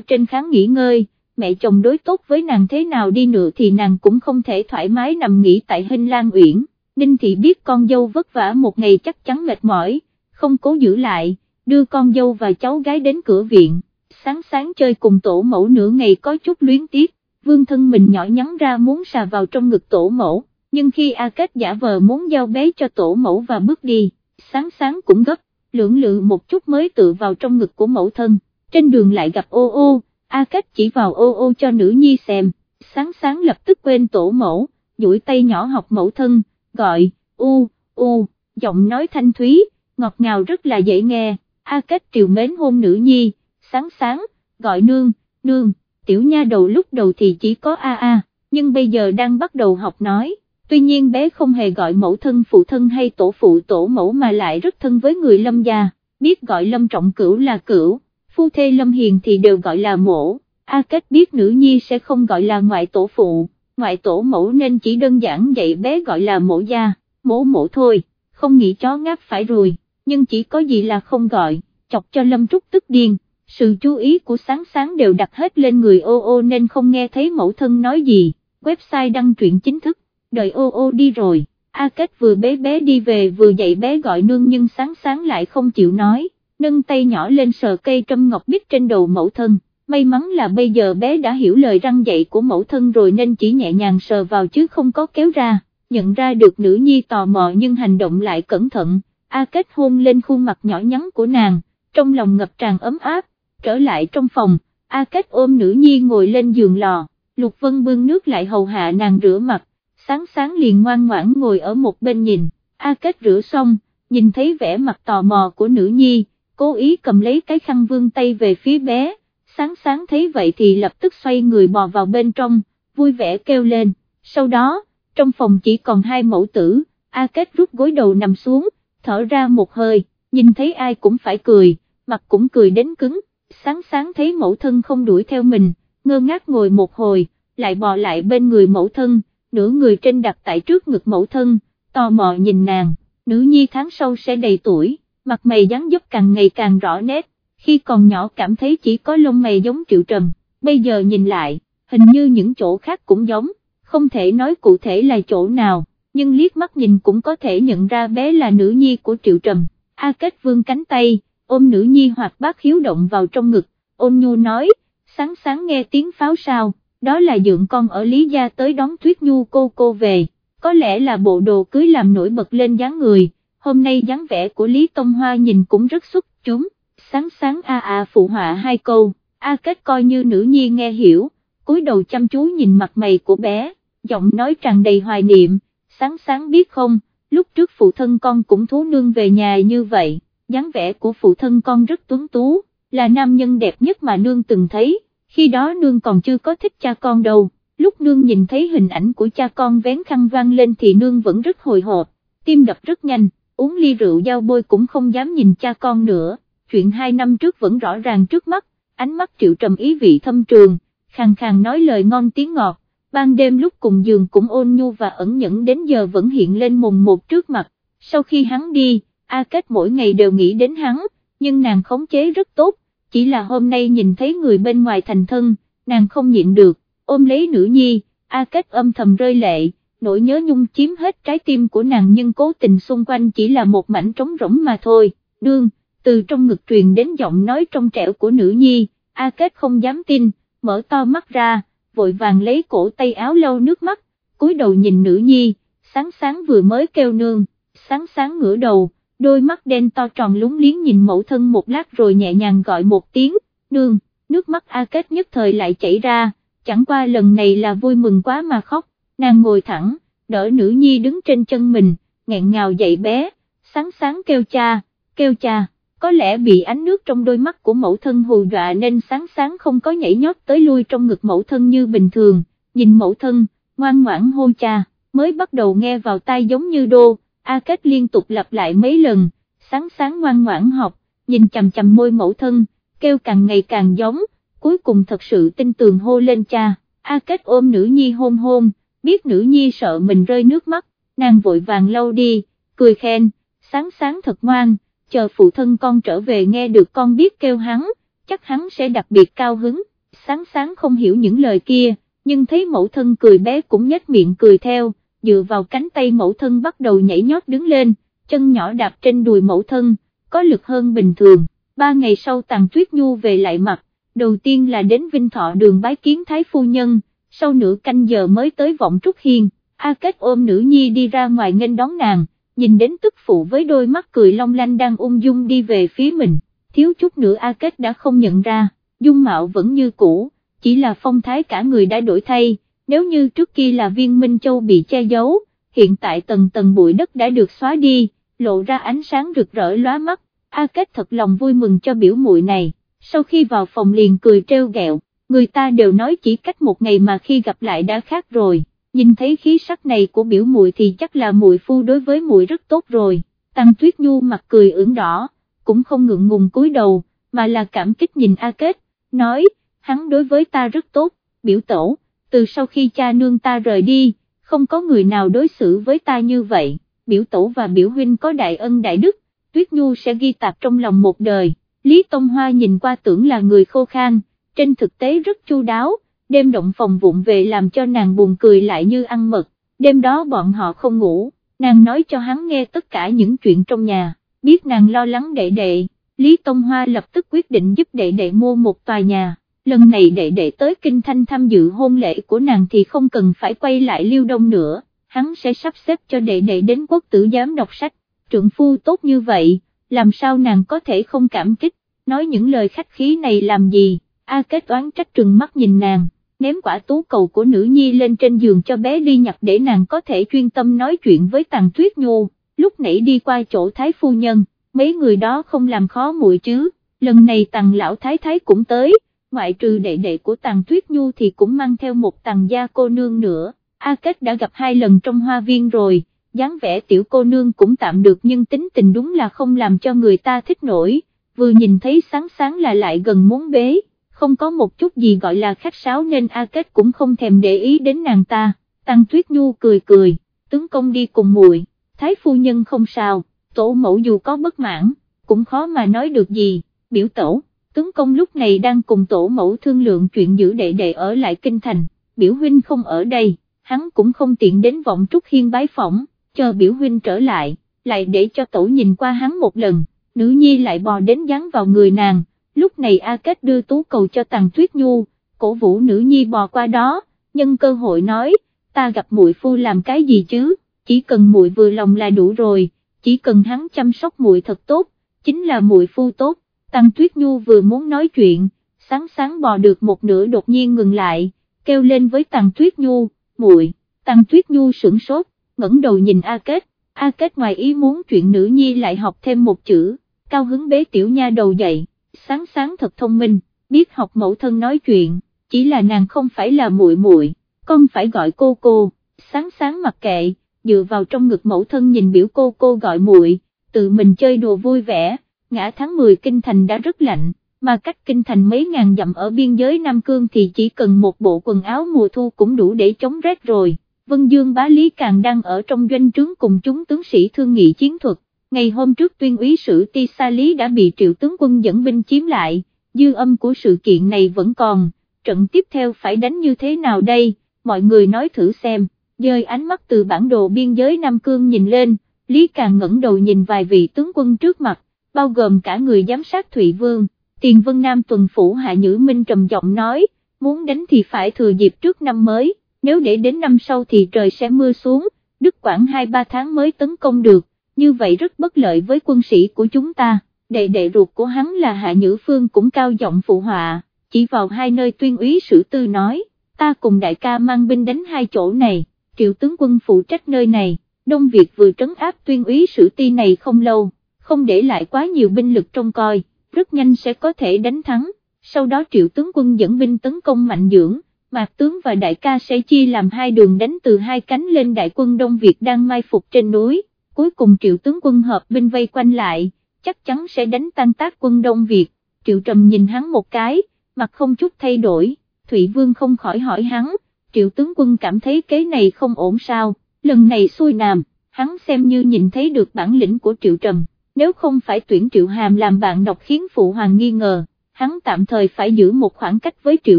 trên kháng nghỉ ngơi, mẹ chồng đối tốt với nàng thế nào đi nữa thì nàng cũng không thể thoải mái nằm nghỉ tại hình Lan Uyển, Ninh Thị biết con dâu vất vả một ngày chắc chắn mệt mỏi, không cố giữ lại, đưa con dâu và cháu gái đến cửa viện, sáng sáng chơi cùng tổ mẫu nửa ngày có chút luyến tiếc, vương thân mình nhỏ nhắn ra muốn xà vào trong ngực tổ mẫu, nhưng khi A Kết giả vờ muốn giao bé cho tổ mẫu và bước đi, sáng sáng cũng gấp, lưỡng lự một chút mới tự vào trong ngực của mẫu thân, trên đường lại gặp ô ô, A Kết chỉ vào ô ô cho nữ nhi xem, sáng sáng lập tức quên tổ mẫu, duỗi tay nhỏ học mẫu thân, gọi, u, u, giọng nói thanh thúy, ngọt ngào rất là dễ nghe, A Kết triều mến hôn nữ nhi, sáng sáng, gọi nương, nương, tiểu nha đầu lúc đầu thì chỉ có A A, nhưng bây giờ đang bắt đầu học nói, tuy nhiên bé không hề gọi mẫu thân phụ thân hay tổ phụ tổ mẫu mà lại rất thân với người lâm gia, biết gọi lâm trọng cửu là cửu, phu thê lâm hiền thì đều gọi là mổ, A Kết biết nữ nhi sẽ không gọi là ngoại tổ phụ, ngoại tổ mẫu nên chỉ đơn giản dạy bé gọi là mổ gia, mổ mổ thôi, không nghĩ chó ngáp phải rồi, nhưng chỉ có gì là không gọi, chọc cho Lâm Trúc tức điên. Sự chú ý của sáng sáng đều đặt hết lên người ô ô nên không nghe thấy mẫu thân nói gì, website đăng truyện chính thức, đợi ô ô đi rồi, A Kết vừa bế bé đi về vừa dạy bé gọi nương nhưng sáng sáng lại không chịu nói, nâng tay nhỏ lên sờ cây trâm ngọc biết trên đầu mẫu thân, may mắn là bây giờ bé đã hiểu lời răng dạy của mẫu thân rồi nên chỉ nhẹ nhàng sờ vào chứ không có kéo ra, nhận ra được nữ nhi tò mò nhưng hành động lại cẩn thận, A Kết hôn lên khuôn mặt nhỏ nhắn của nàng, trong lòng ngập tràn ấm áp, trở lại trong phòng, A Kết ôm nữ nhi ngồi lên giường lò, Lục Vân bưng nước lại hầu hạ nàng rửa mặt, sáng sáng liền ngoan ngoãn ngồi ở một bên nhìn, A Kết rửa xong, nhìn thấy vẻ mặt tò mò của nữ nhi, cố ý cầm lấy cái khăn vương tay về phía bé, sáng sáng thấy vậy thì lập tức xoay người bò vào bên trong, vui vẻ kêu lên, sau đó, trong phòng chỉ còn hai mẫu tử, A Kết rút gối đầu nằm xuống, thở ra một hơi, nhìn thấy ai cũng phải cười, mặt cũng cười đến cứng, sáng sáng thấy mẫu thân không đuổi theo mình, ngơ ngác ngồi một hồi, lại bò lại bên người mẫu thân, nửa người trên đặt tại trước ngực mẫu thân, tò mò nhìn nàng, nữ nhi tháng sau sẽ đầy tuổi, mặt mày dáng dấp càng ngày càng rõ nét, khi còn nhỏ cảm thấy chỉ có lông mày giống triệu trầm, bây giờ nhìn lại, hình như những chỗ khác cũng giống, không thể nói cụ thể là chỗ nào, nhưng liếc mắt nhìn cũng có thể nhận ra bé là nữ nhi của triệu trầm, A Kết vương cánh tay, ôm nữ nhi hoặc bác hiếu động vào trong ngực, ôn nhu nói, sáng sáng nghe tiếng pháo sao, đó là dượng con ở Lý Gia tới đón Tuyết Nhu cô cô về, có lẽ là bộ đồ cưới làm nổi bật lên dáng người, hôm nay dáng vẻ của Lý Tông Hoa nhìn cũng rất xuất chúng, sáng sáng a a phụ họa hai câu, a kết coi như nữ nhi nghe hiểu, cúi đầu chăm chú nhìn mặt mày của bé, giọng nói tràn đầy hoài niệm, sáng sáng biết không, lúc trước phụ thân con cũng thú nương về nhà như vậy. Dáng vẻ của phụ thân con rất tuấn tú, là nam nhân đẹp nhất mà nương từng thấy, khi đó nương còn chưa có thích cha con đâu, lúc nương nhìn thấy hình ảnh của cha con vén khăn vang lên thì nương vẫn rất hồi hộp, tim đập rất nhanh, uống ly rượu giao bôi cũng không dám nhìn cha con nữa, chuyện hai năm trước vẫn rõ ràng trước mắt, ánh mắt triệu trầm ý vị thâm trường, khàn khàn nói lời ngon tiếng ngọt, ban đêm lúc cùng giường cũng ôn nhu và ẩn nhẫn đến giờ vẫn hiện lên mùng một trước mặt, sau khi hắn đi, A Kết mỗi ngày đều nghĩ đến hắn, nhưng nàng khống chế rất tốt, chỉ là hôm nay nhìn thấy người bên ngoài thành thân, nàng không nhịn được, ôm lấy nữ nhi, A Kết âm thầm rơi lệ, nỗi nhớ nhung chiếm hết trái tim của nàng nhưng cố tình xung quanh chỉ là một mảnh trống rỗng mà thôi, đương, từ trong ngực truyền đến giọng nói trong trẻo của nữ nhi, A Kết không dám tin, mở to mắt ra, vội vàng lấy cổ tay áo lau nước mắt, cúi đầu nhìn nữ nhi, sáng sáng vừa mới kêu nương, sáng sáng ngửa đầu đôi mắt đen to tròn lúng liếng nhìn mẫu thân một lát rồi nhẹ nhàng gọi một tiếng, nương, nước mắt A Kết nhất thời lại chảy ra, chẳng qua lần này là vui mừng quá mà khóc, nàng ngồi thẳng, đỡ nữ nhi đứng trên chân mình, nghẹn ngào dậy bé, sáng sáng kêu cha, kêu cha, có lẽ bị ánh nước trong đôi mắt của mẫu thân hù dọa nên sáng sáng không có nhảy nhót tới lui trong ngực mẫu thân như bình thường, nhìn mẫu thân, ngoan ngoãn hô cha, mới bắt đầu nghe vào tai giống như đô A Kết liên tục lặp lại mấy lần, sáng sáng ngoan ngoãn học, nhìn chầm chầm môi mẫu thân, kêu càng ngày càng giống, cuối cùng thật sự tin tường hô lên cha, A Kết ôm nữ nhi hôn hôn, biết nữ nhi sợ mình rơi nước mắt, nàng vội vàng lau đi, cười khen, sáng sáng thật ngoan, chờ phụ thân con trở về nghe được con biết kêu hắn, chắc hắn sẽ đặc biệt cao hứng, sáng sáng không hiểu những lời kia, nhưng thấy mẫu thân cười bé cũng nhếch miệng cười theo, dựa vào cánh tay mẫu thân bắt đầu nhảy nhót đứng lên, chân nhỏ đạp trên đùi mẫu thân, có lực hơn bình thường, ba ngày sau tàng tuyết nhu về lại mặt, đầu tiên là đến Vinh Thọ đường bái kiến Thái Phu Nhân, sau nửa canh giờ mới tới vọng Trúc Hiên, A Kết ôm nữ nhi đi ra ngoài nghênh đón nàng, nhìn đến tức phụ với đôi mắt cười long lanh đang ung dung đi về phía mình, thiếu chút nữa A Kết đã không nhận ra, dung mạo vẫn như cũ, chỉ là phong thái cả người đã đổi thay, nếu như trước kia là viên Minh Châu bị che giấu, hiện tại tầng tầng bụi đất đã được xóa đi, lộ ra ánh sáng rực rỡ lóa mắt, A Kết thật lòng vui mừng cho biểu muội này, sau khi vào phòng liền cười treo gẹo, người ta đều nói chỉ cách một ngày mà khi gặp lại đã khác rồi, nhìn thấy khí sắc này của biểu muội thì chắc là muội phu đối với muội rất tốt rồi, Tăng Tuyết Nhu mặt cười ửng đỏ, cũng không ngượng ngùng cúi đầu, mà là cảm kích nhìn A Kết, nói, hắn đối với ta rất tốt, biểu tổ, từ sau khi cha nương ta rời đi, không có người nào đối xử với ta như vậy, biểu tổ và biểu huynh có đại ân đại đức, Tuyết Nhu sẽ ghi tạc trong lòng một đời, Lý Tông Hoa nhìn qua tưởng là người khô khan, trên thực tế rất chu đáo, đêm động phòng vụng về làm cho nàng buồn cười lại như ăn mật, đêm đó bọn họ không ngủ, nàng nói cho hắn nghe tất cả những chuyện trong nhà, biết nàng lo lắng đệ đệ, Lý Tông Hoa lập tức quyết định giúp đệ đệ mua một tòa nhà, lần này đệ đệ tới Kinh Thanh tham dự hôn lễ của nàng thì không cần phải quay lại Liêu Đông nữa, hắn sẽ sắp xếp cho đệ đệ đến quốc tử giám đọc sách, trượng phu tốt như vậy, làm sao nàng có thể không cảm kích, nói những lời khách khí này làm gì, A kết toán trách trừng mắt nhìn nàng, ném quả tú cầu của nữ nhi lên trên giường cho bé đi nhặt để nàng có thể chuyên tâm nói chuyện với tàng tuyết nhô, lúc nãy đi qua chỗ thái phu nhân, mấy người đó không làm khó muội chứ, lần này tàng lão thái thái cũng tới, ngoại trừ đệ đệ của tàng tuyết nhu thì cũng mang theo một tàng gia cô nương nữa, A Kết đã gặp hai lần trong hoa viên rồi, dáng vẻ tiểu cô nương cũng tạm được nhưng tính tình đúng là không làm cho người ta thích nổi, vừa nhìn thấy sáng sáng là lại gần muốn bế, không có một chút gì gọi là khách sáo nên A Kết cũng không thèm để ý đến nàng ta, Tăng Tuyết Nhu cười cười, tướng công đi cùng muội, thái phu nhân không sao, tổ mẫu dù có bất mãn, cũng khó mà nói được gì, biểu tổ, tướng công lúc này đang cùng tổ mẫu thương lượng chuyện giữ đệ đệ ở lại kinh thành, biểu huynh không ở đây, hắn cũng không tiện đến vọng trúc hiên bái phỏng, chờ biểu huynh trở lại, lại để cho tổ nhìn qua hắn một lần, nữ nhi lại bò đến dán vào người nàng, lúc này A Kết đưa tú cầu cho tàng Tuyết Nhu, cổ vũ nữ nhi bò qua đó, nhân cơ hội nói, ta gặp muội phu làm cái gì chứ, chỉ cần muội vừa lòng là đủ rồi, chỉ cần hắn chăm sóc muội thật tốt, chính là muội phu tốt, Tăng Tuyết Nhu vừa muốn nói chuyện, sáng sáng bò được một nửa đột nhiên ngừng lại, kêu lên với Tăng Tuyết Nhu, muội, Tăng Tuyết Nhu sửng sốt, ngẩng đầu nhìn A Kết, A Kết ngoài ý muốn chuyện nữ nhi lại học thêm một chữ, cao hứng bế tiểu nha đầu dậy, sáng sáng thật thông minh, biết học mẫu thân nói chuyện, chỉ là nàng không phải là muội muội, con phải gọi cô cô, sáng sáng mặc kệ, dựa vào trong ngực mẫu thân nhìn biểu cô cô gọi muội, tự mình chơi đùa vui vẻ, ngã tháng 10 kinh thành đã rất lạnh, mà cách kinh thành mấy ngàn dặm ở biên giới Nam Cương thì chỉ cần một bộ quần áo mùa thu cũng đủ để chống rét rồi. Vân Dương bá Lý Càng đang ở trong doanh trướng cùng chúng tướng sĩ thương nghị chiến thuật, ngày hôm trước tuyên úy sử Ti Sa Lý đã bị triệu tướng quân dẫn binh chiếm lại, dư âm của sự kiện này vẫn còn, trận tiếp theo phải đánh như thế nào đây, mọi người nói thử xem, dời ánh mắt từ bản đồ biên giới Nam Cương nhìn lên, Lý Càng ngẩng đầu nhìn vài vị tướng quân trước mặt, bao gồm cả người giám sát Thụy Vương, Tiền Vân Nam tuần phủ Hạ Nhữ Minh trầm giọng nói, muốn đánh thì phải thừa dịp trước năm mới nếu để đến năm sau thì trời sẽ mưa xuống, Đức Quảng 2-3 tháng mới tấn công được, như vậy rất bất lợi với quân sĩ của chúng ta, đệ đệ ruột của hắn là Hạ Nhữ Phương cũng cao giọng phụ họa, chỉ vào hai nơi tuyên úy sử tư nói, ta cùng đại ca mang binh đánh hai chỗ này, triệu tướng quân phụ trách nơi này, Đông Việt vừa trấn áp tuyên úy sử ti này không lâu, không để lại quá nhiều binh lực trông coi, rất nhanh sẽ có thể đánh thắng, sau đó triệu tướng quân dẫn binh tấn công mạnh dưỡng Mạc Tướng và đại ca sẽ chia làm hai đường đánh từ hai cánh lên đại quân Đông Việt đang mai phục trên núi, cuối cùng triệu tướng quân hợp binh vây quanh lại, chắc chắn sẽ đánh tan tác quân Đông Việt, triệu trầm nhìn hắn một cái, mặt không chút thay đổi, Thụy Vương không khỏi hỏi hắn, triệu tướng quân cảm thấy kế này không ổn sao, lần này xuôi nam, hắn xem như nhìn thấy được bản lĩnh của triệu trầm, nếu không phải tuyển triệu hàm làm bạn đọc khiến phụ hoàng nghi ngờ, hắn tạm thời phải giữ một khoảng cách với triệu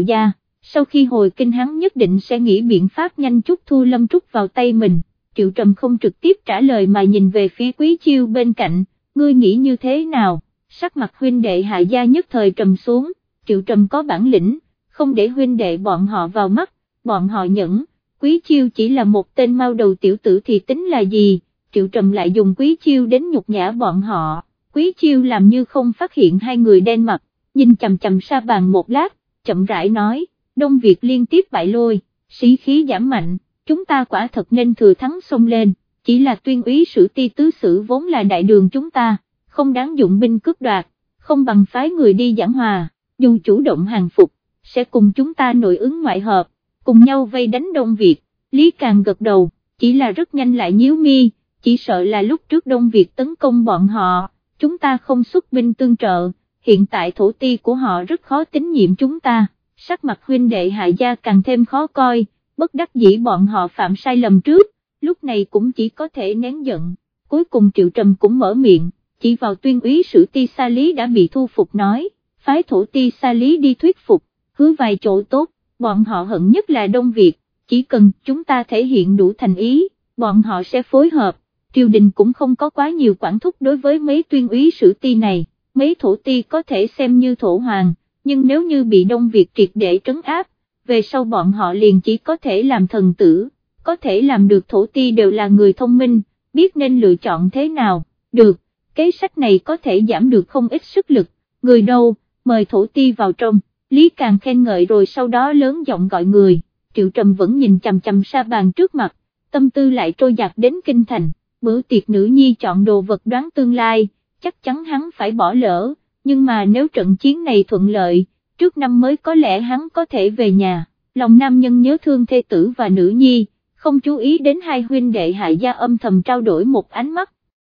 gia, sau khi hồi kinh hắn nhất định sẽ nghĩ biện pháp nhanh chút thu lâm trúc vào tay mình, triệu trầm không trực tiếp trả lời mà nhìn về phía quý chiêu bên cạnh, ngươi nghĩ như thế nào, sắc mặt huynh đệ hạ gia nhất thời trầm xuống, triệu trầm có bản lĩnh, không để huynh đệ bọn họ vào mắt, bọn họ nhẫn, quý chiêu chỉ là một tên mau đầu tiểu tử thì tính là gì, triệu trầm lại dùng quý chiêu đến nhục nhã bọn họ, quý chiêu làm như không phát hiện hai người đen mặt, nhìn chầm chầm xa bàn một lát, chậm rãi nói, Đông Việt liên tiếp bại lôi, sĩ khí giảm mạnh, chúng ta quả thật nên thừa thắng xông lên, chỉ là tuyên úy sử ti tứ sử vốn là đại đường chúng ta, không đáng dụng binh cướp đoạt, không bằng phái người đi giảng hòa, dù chủ động hàng phục, sẽ cùng chúng ta nội ứng ngoại hợp, cùng nhau vây đánh Đông Việt, Lý Càng gật đầu, chỉ là rất nhanh lại nhíu mi, chỉ sợ là lúc trước Đông Việt tấn công bọn họ, chúng ta không xuất binh tương trợ, hiện tại thổ ti của họ rất khó tín nhiệm chúng ta, sắc mặt huynh đệ hạ gia càng thêm khó coi, bất đắc dĩ bọn họ phạm sai lầm trước, lúc này cũng chỉ có thể nén giận, cuối cùng Triệu Trầm cũng mở miệng, chỉ vào tuyên úy sử ti sa lý đã bị thu phục nói, phái thổ ti sa lý đi thuyết phục, hứa vài chỗ tốt, bọn họ hận nhất là Đông Việt, chỉ cần chúng ta thể hiện đủ thành ý, bọn họ sẽ phối hợp, triều đình cũng không có quá nhiều quản thúc đối với mấy tuyên úy sử ti này, mấy thổ ti có thể xem như thổ hoàng, nhưng nếu như bị Đông Việt triệt để trấn áp, về sau bọn họ liền chỉ có thể làm thần tử, có thể làm được thổ ti đều là người thông minh, biết nên lựa chọn thế nào, được, kế sách này có thể giảm được không ít sức lực, người đâu, mời thổ ti vào trong, Lý Càng khen ngợi rồi sau đó lớn giọng gọi người, Triệu Trầm vẫn nhìn chằm chằm xa bàn trước mặt, tâm tư lại trôi giặt đến kinh thành, bữa tiệc nữ nhi chọn đồ vật đoán tương lai, chắc chắn hắn phải bỏ lỡ, nhưng mà nếu trận chiến này thuận lợi, trước năm mới có lẽ hắn có thể về nhà, lòng nam nhân nhớ thương thê tử và nữ nhi, không chú ý đến hai huynh đệ hại gia âm thầm trao đổi một ánh mắt.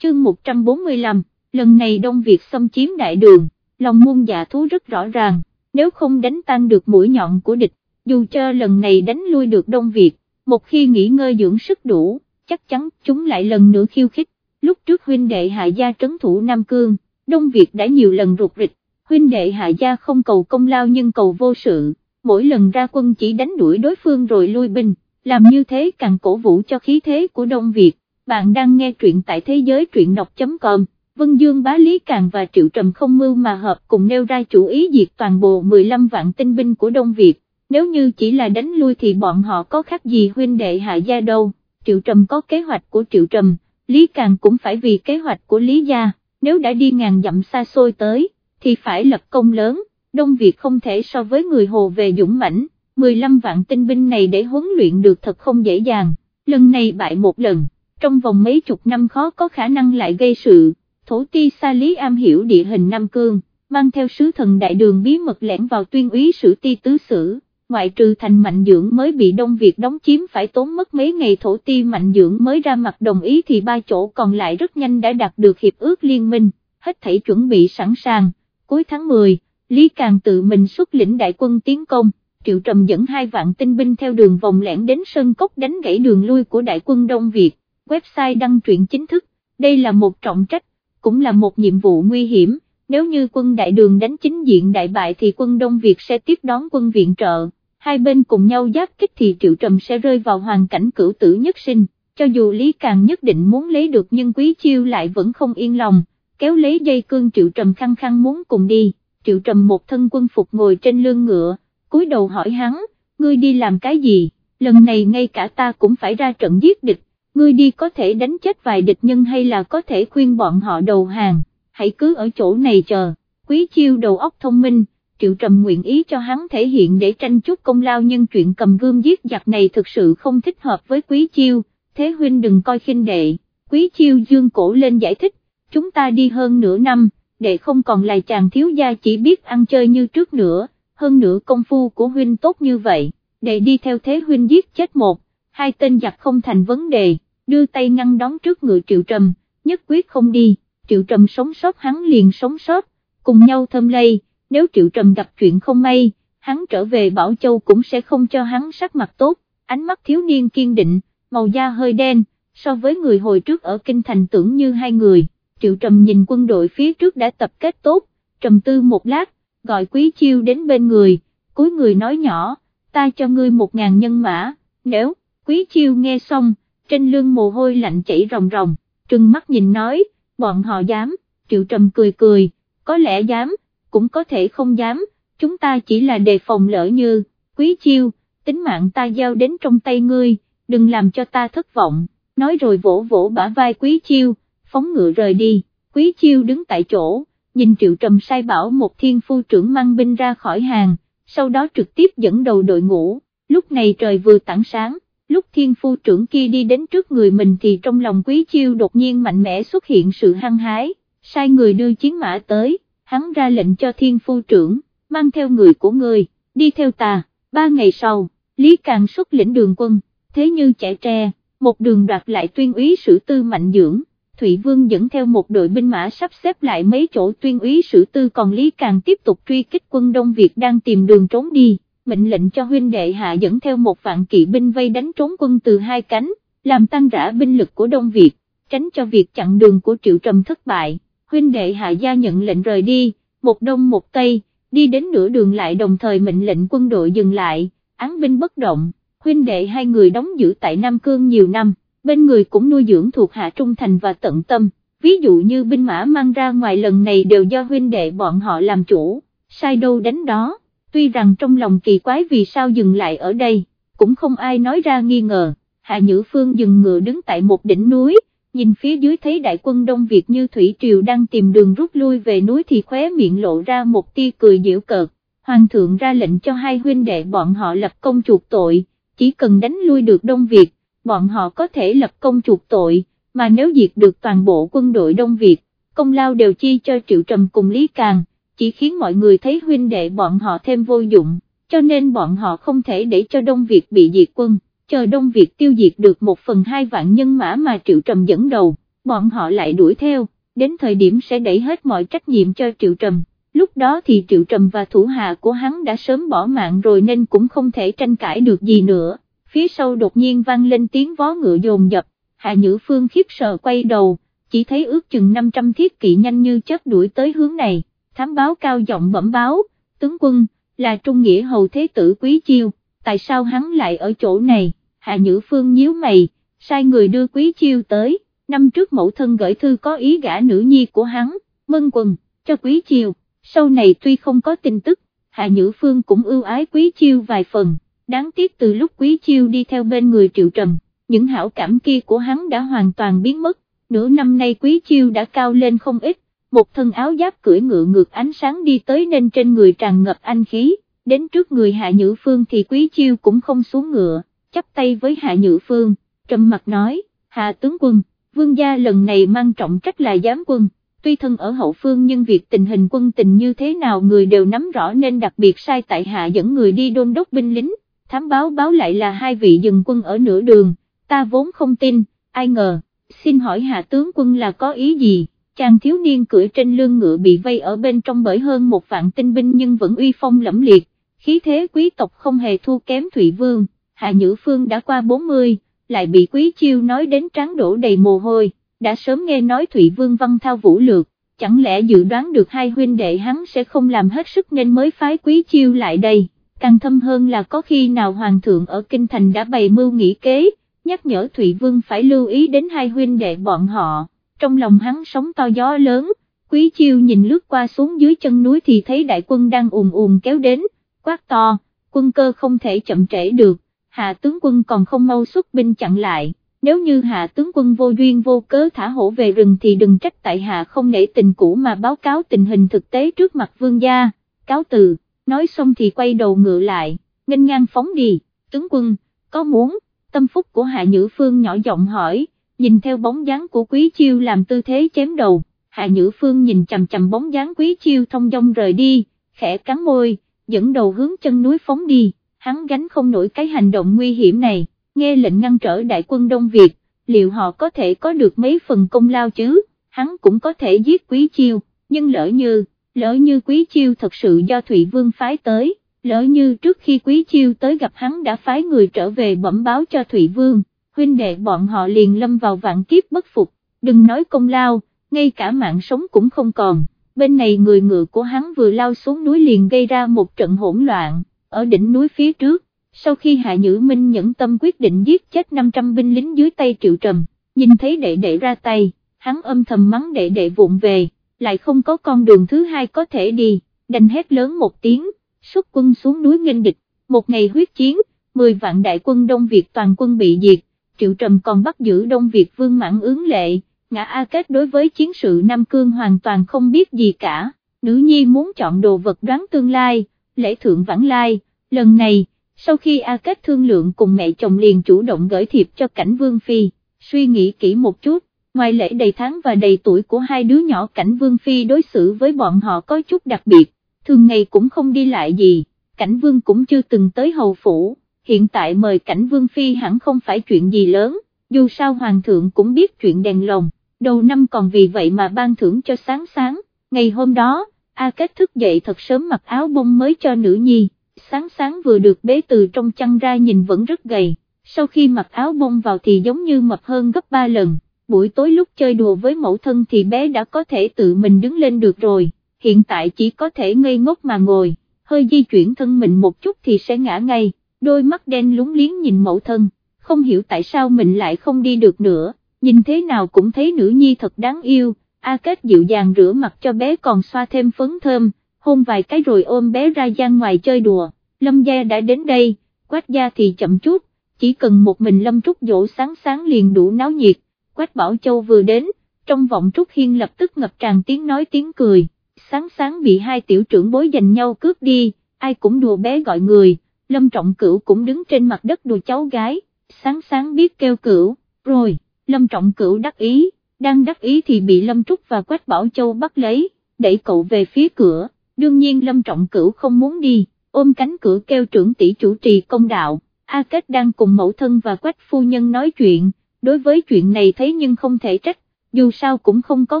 Chương 145, lần này Đông Việt xâm chiếm đại đường, lòng muôn dạ thú rất rõ ràng, nếu không đánh tan được mũi nhọn của địch, dù cho lần này đánh lui được Đông Việt, một khi nghỉ ngơi dưỡng sức đủ, chắc chắn chúng lại lần nữa khiêu khích, lúc trước huynh đệ hạ gia trấn thủ Nam Cương, Đông Việt đã nhiều lần rụt rịch, huynh đệ hạ gia không cầu công lao nhưng cầu vô sự, mỗi lần ra quân chỉ đánh đuổi đối phương rồi lui binh, làm như thế càng cổ vũ cho khí thế của Đông Việt, bạn đang nghe truyện tại thế giới truyện đọc.com. Vân Dương Bá Lý Càng và Triệu Trầm không mưu mà hợp cùng nêu ra chủ ý diệt toàn bộ 15 vạn tinh binh của Đông Việt, nếu như chỉ là đánh lui thì bọn họ có khác gì huynh đệ hạ gia đâu, Triệu Trầm có kế hoạch của Triệu Trầm, Lý Càng cũng phải vì kế hoạch của Lý Gia, nếu đã đi ngàn dặm xa xôi tới, thì phải lập công lớn, Đông Việt không thể so với người Hồ về dũng mãnh, 15 vạn tinh binh này để huấn luyện được thật không dễ dàng, lần này bại một lần, trong vòng mấy chục năm khó có khả năng lại gây sự, thổ ti Sa Lý am hiểu địa hình Nam Cương, mang theo sứ thần đại đường bí mật lẻn vào tuyên úy sử ti tứ sử ngoại trừ thành mạnh dưỡng mới bị Đông Việt đóng chiếm phải tốn mất mấy ngày thổ ti mạnh dưỡng mới ra mặt đồng ý thì ba chỗ còn lại rất nhanh đã đạt được hiệp ước liên minh, hết thảy chuẩn bị sẵn sàng, cuối tháng 10, Lý Càng tự mình xuất lĩnh đại quân tiến công, Triệu Trầm dẫn hai vạn tinh binh theo đường vòng lẻn đến Sơn Cốc đánh gãy đường lui của đại quân Đông Việt, website đăng truyện chính thức, đây là một trọng trách, cũng là một nhiệm vụ nguy hiểm, nếu như quân đại đường đánh chính diện đại bại thì quân Đông Việt sẽ tiếp đón quân viện trợ hai bên cùng nhau giáp kích thì Triệu Trầm sẽ rơi vào hoàn cảnh cửu tử nhất sinh, cho dù Lý Càng nhất định muốn lấy được nhưng Quý Chiêu lại vẫn không yên lòng, kéo lấy dây cương Triệu Trầm khăng khăng muốn cùng đi, Triệu Trầm một thân quân phục ngồi trên lưng ngựa, cúi đầu hỏi hắn, ngươi đi làm cái gì, lần này ngay cả ta cũng phải ra trận giết địch, ngươi đi có thể đánh chết vài địch nhân hay là có thể khuyên bọn họ đầu hàng, hãy cứ ở chỗ này chờ, Quý Chiêu đầu óc thông minh, Triệu Trầm nguyện ý cho hắn thể hiện để tranh chút công lao nhưng chuyện cầm gươm giết giặc này thực sự không thích hợp với Quý Chiêu, thế huynh đừng coi khinh đệ, Quý Chiêu dương cổ lên giải thích, chúng ta đi hơn nửa năm, đệ không còn là chàng thiếu gia chỉ biết ăn chơi như trước nữa, hơn nữa công phu của huynh tốt như vậy, đệ đi theo thế huynh giết chết một, hai tên giặc không thành vấn đề, đưa tay ngăn đón trước ngựa Triệu Trầm, nhất quyết không đi, Triệu Trầm sống sót hắn liền sống sót, cùng nhau thơm lây nếu Triệu Trầm gặp chuyện không may, hắn trở về Bảo Châu cũng sẽ không cho hắn sắc mặt tốt, ánh mắt thiếu niên kiên định, màu da hơi đen, so với người hồi trước ở kinh thành tưởng như hai người, triệu trầm nhìn quân đội phía trước đã tập kết tốt, trầm tư một lát, gọi quý chiêu đến bên người, cuối người nói nhỏ, ta cho ngươi một ngàn nhân mã, nếu, quý chiêu nghe xong, trên lưng mồ hôi lạnh chảy ròng ròng, trừng mắt nhìn nói, bọn họ dám, triệu trầm cười cười, có lẽ dám, cũng có thể không dám, chúng ta chỉ là đề phòng lỡ như, quý chiêu, tính mạng ta giao đến trong tay ngươi, đừng làm cho ta thất vọng, nói rồi vỗ vỗ bả vai quý chiêu, phóng ngựa rời đi, quý chiêu đứng tại chỗ, nhìn triệu trầm sai bảo một thiên phu trưởng mang binh ra khỏi hàng, sau đó trực tiếp dẫn đầu đội ngũ, lúc này trời vừa tảng sáng, lúc thiên phu trưởng kia đi đến trước người mình thì trong lòng quý chiêu đột nhiên mạnh mẽ xuất hiện sự hăng hái, sai người đưa chiến mã tới, hắn ra lệnh cho thiên phu trưởng, mang theo người của người, đi theo ta, ba ngày sau, Lý Càng xuất lĩnh đường quân, thế như trẻ tre, một đường đoạt lại tuyên úy sử tư mạnh dưỡng, Thụy Vương dẫn theo một đội binh mã sắp xếp lại mấy chỗ tuyên úy sử tư còn Lý Càng tiếp tục truy kích quân Đông Việt đang tìm đường trốn đi, mệnh lệnh cho huynh đệ hạ dẫn theo một vạn kỵ binh vây đánh trốn quân từ hai cánh, làm tăng rã binh lực của Đông Việt, tránh cho việc chặn đường của Triệu Trầm thất bại, huynh đệ hạ gia nhận lệnh rời đi, một đông một tây, đi đến nửa đường lại đồng thời mệnh lệnh quân đội dừng lại, án binh bất động, huynh đệ hai người đóng giữ tại Nam Cương nhiều năm bên người cũng nuôi dưỡng thuộc hạ trung thành và tận tâm, ví dụ như binh mã mang ra ngoài lần này đều do huynh đệ bọn họ làm chủ, sai đâu đánh đó, tuy rằng trong lòng kỳ quái vì sao dừng lại ở đây, cũng không ai nói ra nghi ngờ, Hạ Nhữ Phương dừng ngựa đứng tại một đỉnh núi, nhìn phía dưới thấy đại quân Đông Việt như Thủy Triều đang tìm đường rút lui về núi thì khóe miệng lộ ra một tia cười diễu cợt, Hoàng thượng ra lệnh cho hai huynh đệ bọn họ lập công chuộc tội, chỉ cần đánh lui được Đông Việt, bọn họ có thể lập công chuộc tội, mà nếu diệt được toàn bộ quân đội Đông Việt, công lao đều chi cho Triệu Trầm cùng Lý Càng, chỉ khiến mọi người thấy huynh đệ bọn họ thêm vô dụng, cho nên bọn họ không thể để cho Đông Việt bị diệt quân, chờ Đông Việt tiêu diệt được một phần hai vạn nhân mã mà Triệu Trầm dẫn đầu, bọn họ lại đuổi theo, đến thời điểm sẽ đẩy hết mọi trách nhiệm cho Triệu Trầm. Lúc đó thì Triệu Trầm và thủ hạ của hắn đã sớm bỏ mạng rồi nên cũng không thể tranh cãi được gì nữa. Phía sau đột nhiên vang lên tiếng vó ngựa dồn dập, Hạ Nhữ Phương khiếp sợ quay đầu, chỉ thấy ước chừng 500 thiết kỵ nhanh như chớp đuổi tới hướng này, thám báo cao giọng bẩm báo, tướng quân, là Trung Nghĩa Hầu Thế Tử Quý Chiêu, tại sao hắn lại ở chỗ này, Hạ Nhữ Phương nhíu mày, sai người đưa Quý Chiêu tới, năm trước mẫu thân gửi thư có ý gả nữ nhi của hắn, mân quần, cho Quý Chiêu, sau này tuy không có tin tức, Hạ Nhữ Phương cũng ưu ái Quý Chiêu vài phần đáng tiếc từ lúc Quý Chiêu đi theo bên người Triệu Trầm, những hảo cảm kia của hắn đã hoàn toàn biến mất, nửa năm nay Quý Chiêu đã cao lên không ít, một thân áo giáp cưỡi ngựa ngược ánh sáng đi tới nên trên người tràn ngập anh khí, đến trước người Hạ Nhữ Phương thì Quý Chiêu cũng không xuống ngựa, chắp tay với Hạ Nhữ Phương, trầm mặt nói, Hạ tướng quân, vương gia lần này mang trọng trách là giám quân. Tuy thân ở hậu phương nhưng việc tình hình quân tình như thế nào người đều nắm rõ nên đặc biệt sai tại hạ dẫn người đi đôn đốc binh lính, thám báo báo lại là hai vị dừng quân ở nửa đường, ta vốn không tin, ai ngờ, xin hỏi hạ tướng quân là có ý gì, chàng thiếu niên cưỡi trên lưng ngựa bị vây ở bên trong bởi hơn một vạn tinh binh nhưng vẫn uy phong lẫm liệt, khí thế quý tộc không hề thua kém Thụy Vương, hạ nhữ phương đã qua 40, lại bị quý chiêu nói đến tráng đổ đầy mồ hôi, đã sớm nghe nói Thụy Vương văn thao vũ lược, chẳng lẽ dự đoán được hai huynh đệ hắn sẽ không làm hết sức nên mới phái quý chiêu lại đây? Càng thâm hơn là có khi nào hoàng thượng ở kinh thành đã bày mưu nghĩ kế, nhắc nhở Thụy Vương phải lưu ý đến hai huynh đệ bọn họ, trong lòng hắn sóng to gió lớn, quý chiêu nhìn lướt qua xuống dưới chân núi thì thấy đại quân đang ùm ùm kéo đến, quát to, quân cơ không thể chậm trễ được, hạ tướng quân còn không mau xuất binh chặn lại. Nếu như hạ tướng quân vô duyên vô cớ thả hổ về rừng thì đừng trách tại hạ không để tình cũ mà báo cáo tình hình thực tế trước mặt vương gia, cáo từ nói xong thì quay đầu ngựa lại, nghênh ngang phóng đi, tướng quân, có muốn, tâm phúc của Hạ Nhữ Phương nhỏ giọng hỏi, nhìn theo bóng dáng của Quý Chiêu làm tư thế chém đầu, Hạ Nhữ Phương nhìn chầm chầm bóng dáng Quý Chiêu thông dong rời đi, khẽ cắn môi, dẫn đầu hướng chân núi phóng đi, hắn gánh không nổi cái hành động nguy hiểm này, nghe lệnh ngăn trở đại quân Đông Việt, liệu họ có thể có được mấy phần công lao chứ, hắn cũng có thể giết Quý Chiêu, nhưng lỡ như lỡ như quý chiêu thật sự do Thụy Vương phái tới, lỡ như trước khi Quý Chiêu tới gặp hắn đã phái người trở về bẩm báo cho Thụy Vương, huynh đệ bọn họ liền lâm vào vạn kiếp bất phục, đừng nói công lao, ngay cả mạng sống cũng không còn, bên này người ngựa của hắn vừa lao xuống núi liền gây ra một trận hỗn loạn, ở đỉnh núi phía trước, sau khi Hạ Nhữ Minh nhẫn tâm quyết định giết chết 500 binh lính dưới tay Triệu Trầm, nhìn thấy đệ đệ ra tay, hắn âm thầm mắng đệ đệ vụng về, lại không có con đường thứ hai có thể đi, đành hét lớn một tiếng, xuất quân xuống núi nghênh địch, một ngày huyết chiến, 10 vạn đại quân Đông Việt toàn quân bị diệt, Triệu Trầm còn bắt giữ Đông Việt vương mãn ứng lệ, ngã A Kết đối với chiến sự Nam Cương hoàn toàn không biết gì cả, nữ nhi muốn chọn đồ vật đoán tương lai, lễ thượng vãng lai, lần này, sau khi A Kết thương lượng cùng mẹ chồng liền chủ động gửi thiệp cho cảnh Vương Phi, suy nghĩ kỹ một chút, ngoài lễ đầy tháng và đầy tuổi của hai đứa nhỏ cảnh Vương Phi đối xử với bọn họ có chút đặc biệt, thường ngày cũng không đi lại gì, cảnh Vương cũng chưa từng tới hầu phủ, hiện tại mời cảnh Vương Phi hẳn không phải chuyện gì lớn, dù sao Hoàng thượng cũng biết chuyện đèn lồng, đầu năm còn vì vậy mà ban thưởng cho sáng sáng, ngày hôm đó, A Kết thức dậy thật sớm mặc áo bông mới cho nữ nhi, sáng sáng vừa được bế từ trong chăn ra nhìn vẫn rất gầy, sau khi mặc áo bông vào thì giống như mập hơn gấp 3 lần, buổi tối lúc chơi đùa với mẫu thân thì bé đã có thể tự mình đứng lên được rồi, hiện tại chỉ có thể ngây ngốc mà ngồi, hơi di chuyển thân mình một chút thì sẽ ngã ngay, đôi mắt đen lúng liếng nhìn mẫu thân, không hiểu tại sao mình lại không đi được nữa, nhìn thế nào cũng thấy nữ nhi thật đáng yêu, A Kết dịu dàng rửa mặt cho bé còn xoa thêm phấn thơm, hôn vài cái rồi ôm bé ra gian ngoài chơi đùa, Lâm Gia đã đến đây, Quách Gia thì chậm chút, chỉ cần một mình Lâm Trúc dỗ sáng sáng liền đủ náo nhiệt, Quách Bảo Châu vừa đến, trong vọng Trúc Hiên lập tức ngập tràn tiếng nói tiếng cười, sáng sáng bị hai tiểu trưởng bối giành nhau cướp đi, ai cũng đùa bé gọi người, Lâm Trọng Cửu cũng đứng trên mặt đất đùa cháu gái, sáng sáng biết kêu cửu, rồi, Lâm Trọng Cửu đắc ý, đang đắc ý thì bị Lâm Trúc và Quách Bảo Châu bắt lấy, đẩy cậu về phía cửa, đương nhiên Lâm Trọng Cửu không muốn đi, ôm cánh cửa kêu trưởng tỷ chủ trì công đạo, A Kết đang cùng mẫu thân và Quách phu nhân nói chuyện, đối với chuyện này thấy nhưng không thể trách, dù sao cũng không có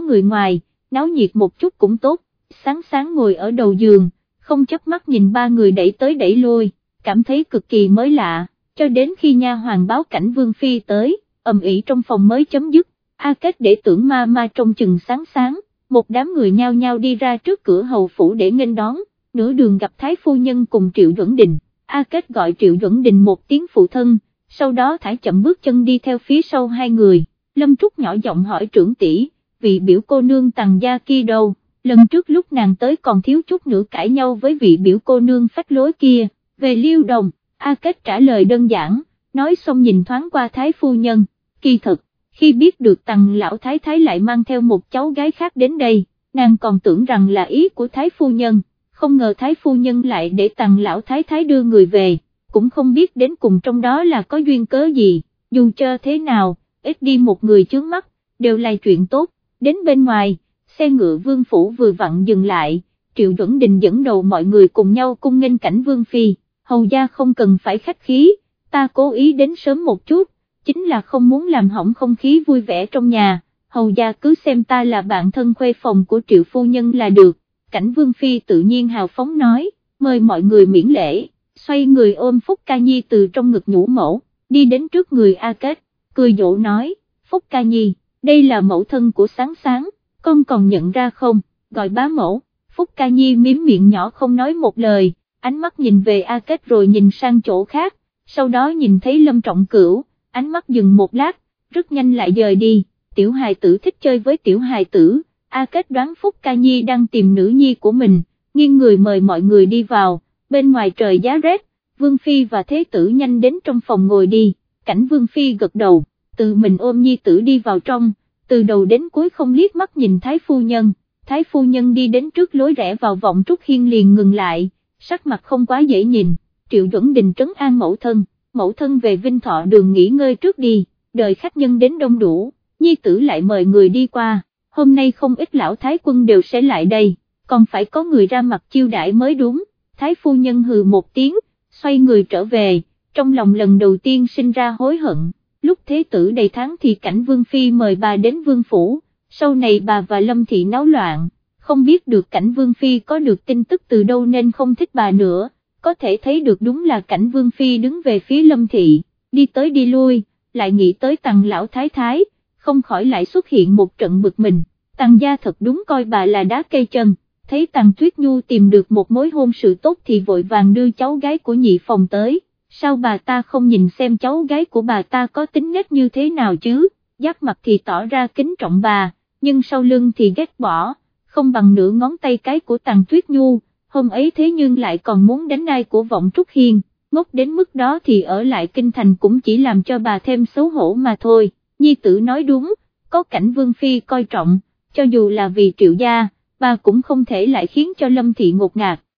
người ngoài, náo nhiệt một chút cũng tốt, sáng sáng ngồi ở đầu giường, không chấp mắt nhìn ba người đẩy tới đẩy lui, cảm thấy cực kỳ mới lạ, cho đến khi nha hoàng báo cảnh Vương Phi tới, ầm ĩ trong phòng mới chấm dứt, A Kết để tưởng ma ma trong chừng sáng sáng, một đám người nhao nhao đi ra trước cửa hầu phủ để nghênh đón, nửa đường gặp Thái Phu Nhân cùng Triệu Duẩn Đình, A Kết gọi Triệu Duẩn Đình một tiếng phụ thân, sau đó thải chậm bước chân đi theo phía sau hai người, Lâm Trúc nhỏ giọng hỏi trưởng tỷ, vị biểu cô nương tàng gia kia đâu, lần trước lúc nàng tới còn thiếu chút nữa cãi nhau với vị biểu cô nương phách lối kia, về liêu đồng, A Kết trả lời đơn giản, nói xong nhìn thoáng qua Thái Phu Nhân, kỳ thật, khi biết được tàng lão Thái Thái lại mang theo một cháu gái khác đến đây, nàng còn tưởng rằng là ý của Thái Phu Nhân không ngờ thái phu nhân lại để tặng lão thái thái đưa người về, cũng không biết đến cùng trong đó là có duyên cớ gì, dù cho thế nào, ít đi một người chướng mắt, đều là chuyện tốt, đến bên ngoài, xe ngựa vương phủ vừa vặn dừng lại, triệu duẩn đình dẫn đầu mọi người cùng nhau cung nghênh cảnh vương phi, hầu gia không cần phải khách khí, ta cố ý đến sớm một chút, chính là không muốn làm hỏng không khí vui vẻ trong nhà, hầu gia cứ xem ta là bạn thân khuê phòng của triệu phu nhân là được. Cảnh Vương Phi tự nhiên hào phóng nói, mời mọi người miễn lễ, xoay người ôm Phúc Ca Nhi từ trong ngực nhũ mẫu, đi đến trước người A Kết, cười dỗ nói, Phúc Ca Nhi, đây là mẫu thân của sáng sáng, con còn nhận ra không, gọi bá mẫu, Phúc Ca Nhi miếm miệng nhỏ không nói một lời, ánh mắt nhìn về A Kết rồi nhìn sang chỗ khác, sau đó nhìn thấy Lâm Trọng Cửu, ánh mắt dừng một lát, rất nhanh lại dời đi, tiểu hài tử thích chơi với tiểu hài tử. A Kết đoán Phúc Ca Nhi đang tìm nữ nhi của mình, nghiêng người mời mọi người đi vào, bên ngoài trời giá rét, Vương Phi và Thế Tử nhanh đến trong phòng ngồi đi, cảnh Vương Phi gật đầu, tự mình ôm nhi tử đi vào trong, từ đầu đến cuối không liếc mắt nhìn Thái Phu Nhân, Thái Phu Nhân đi đến trước lối rẽ vào vọng Trúc Hiên liền ngừng lại, sắc mặt không quá dễ nhìn, Triệu Duẩn Đình trấn an mẫu thân, mẫu thân về Vinh Thọ đường nghỉ ngơi trước đi, đợi khách nhân đến đông đủ, nhi tử lại mời người đi qua hôm nay không ít lão thái quân đều sẽ lại đây, còn phải có người ra mặt chiêu đãi mới đúng, thái phu nhân hừ một tiếng, xoay người trở về, trong lòng lần đầu tiên sinh ra hối hận, lúc thế tử đầy tháng thì cảnh vương phi mời bà đến vương phủ, sau này bà và lâm thị náo loạn, không biết được cảnh vương phi có được tin tức từ đâu nên không thích bà nữa, có thể thấy được đúng là cảnh Vương Phi đứng về phía Lâm Thị, đi tới đi lui, lại nghĩ tới tăng lão thái thái, không khỏi lại xuất hiện một trận bực mình, tăng gia thật đúng coi bà là đá cây chân, thấy tăng Tuyết Nhu tìm được một mối hôn sự tốt thì vội vàng đưa cháu gái của nhị phòng tới, sao bà ta không nhìn xem cháu gái của bà ta có tính nết như thế nào chứ, giáp mặt thì tỏ ra kính trọng bà, nhưng sau lưng thì ghét bỏ, không bằng nửa ngón tay cái của tăng Tuyết Nhu, hôm ấy thế nhưng lại còn muốn đánh ai của vọng Trúc Hiên, ngốc đến mức đó thì ở lại kinh thành cũng chỉ làm cho bà thêm xấu hổ mà thôi, nhi tử nói đúng, có cảnh Vương Phi coi trọng, cho dù là vì triệu gia, bà cũng không thể lại khiến cho Lâm Thị ngột ngạt.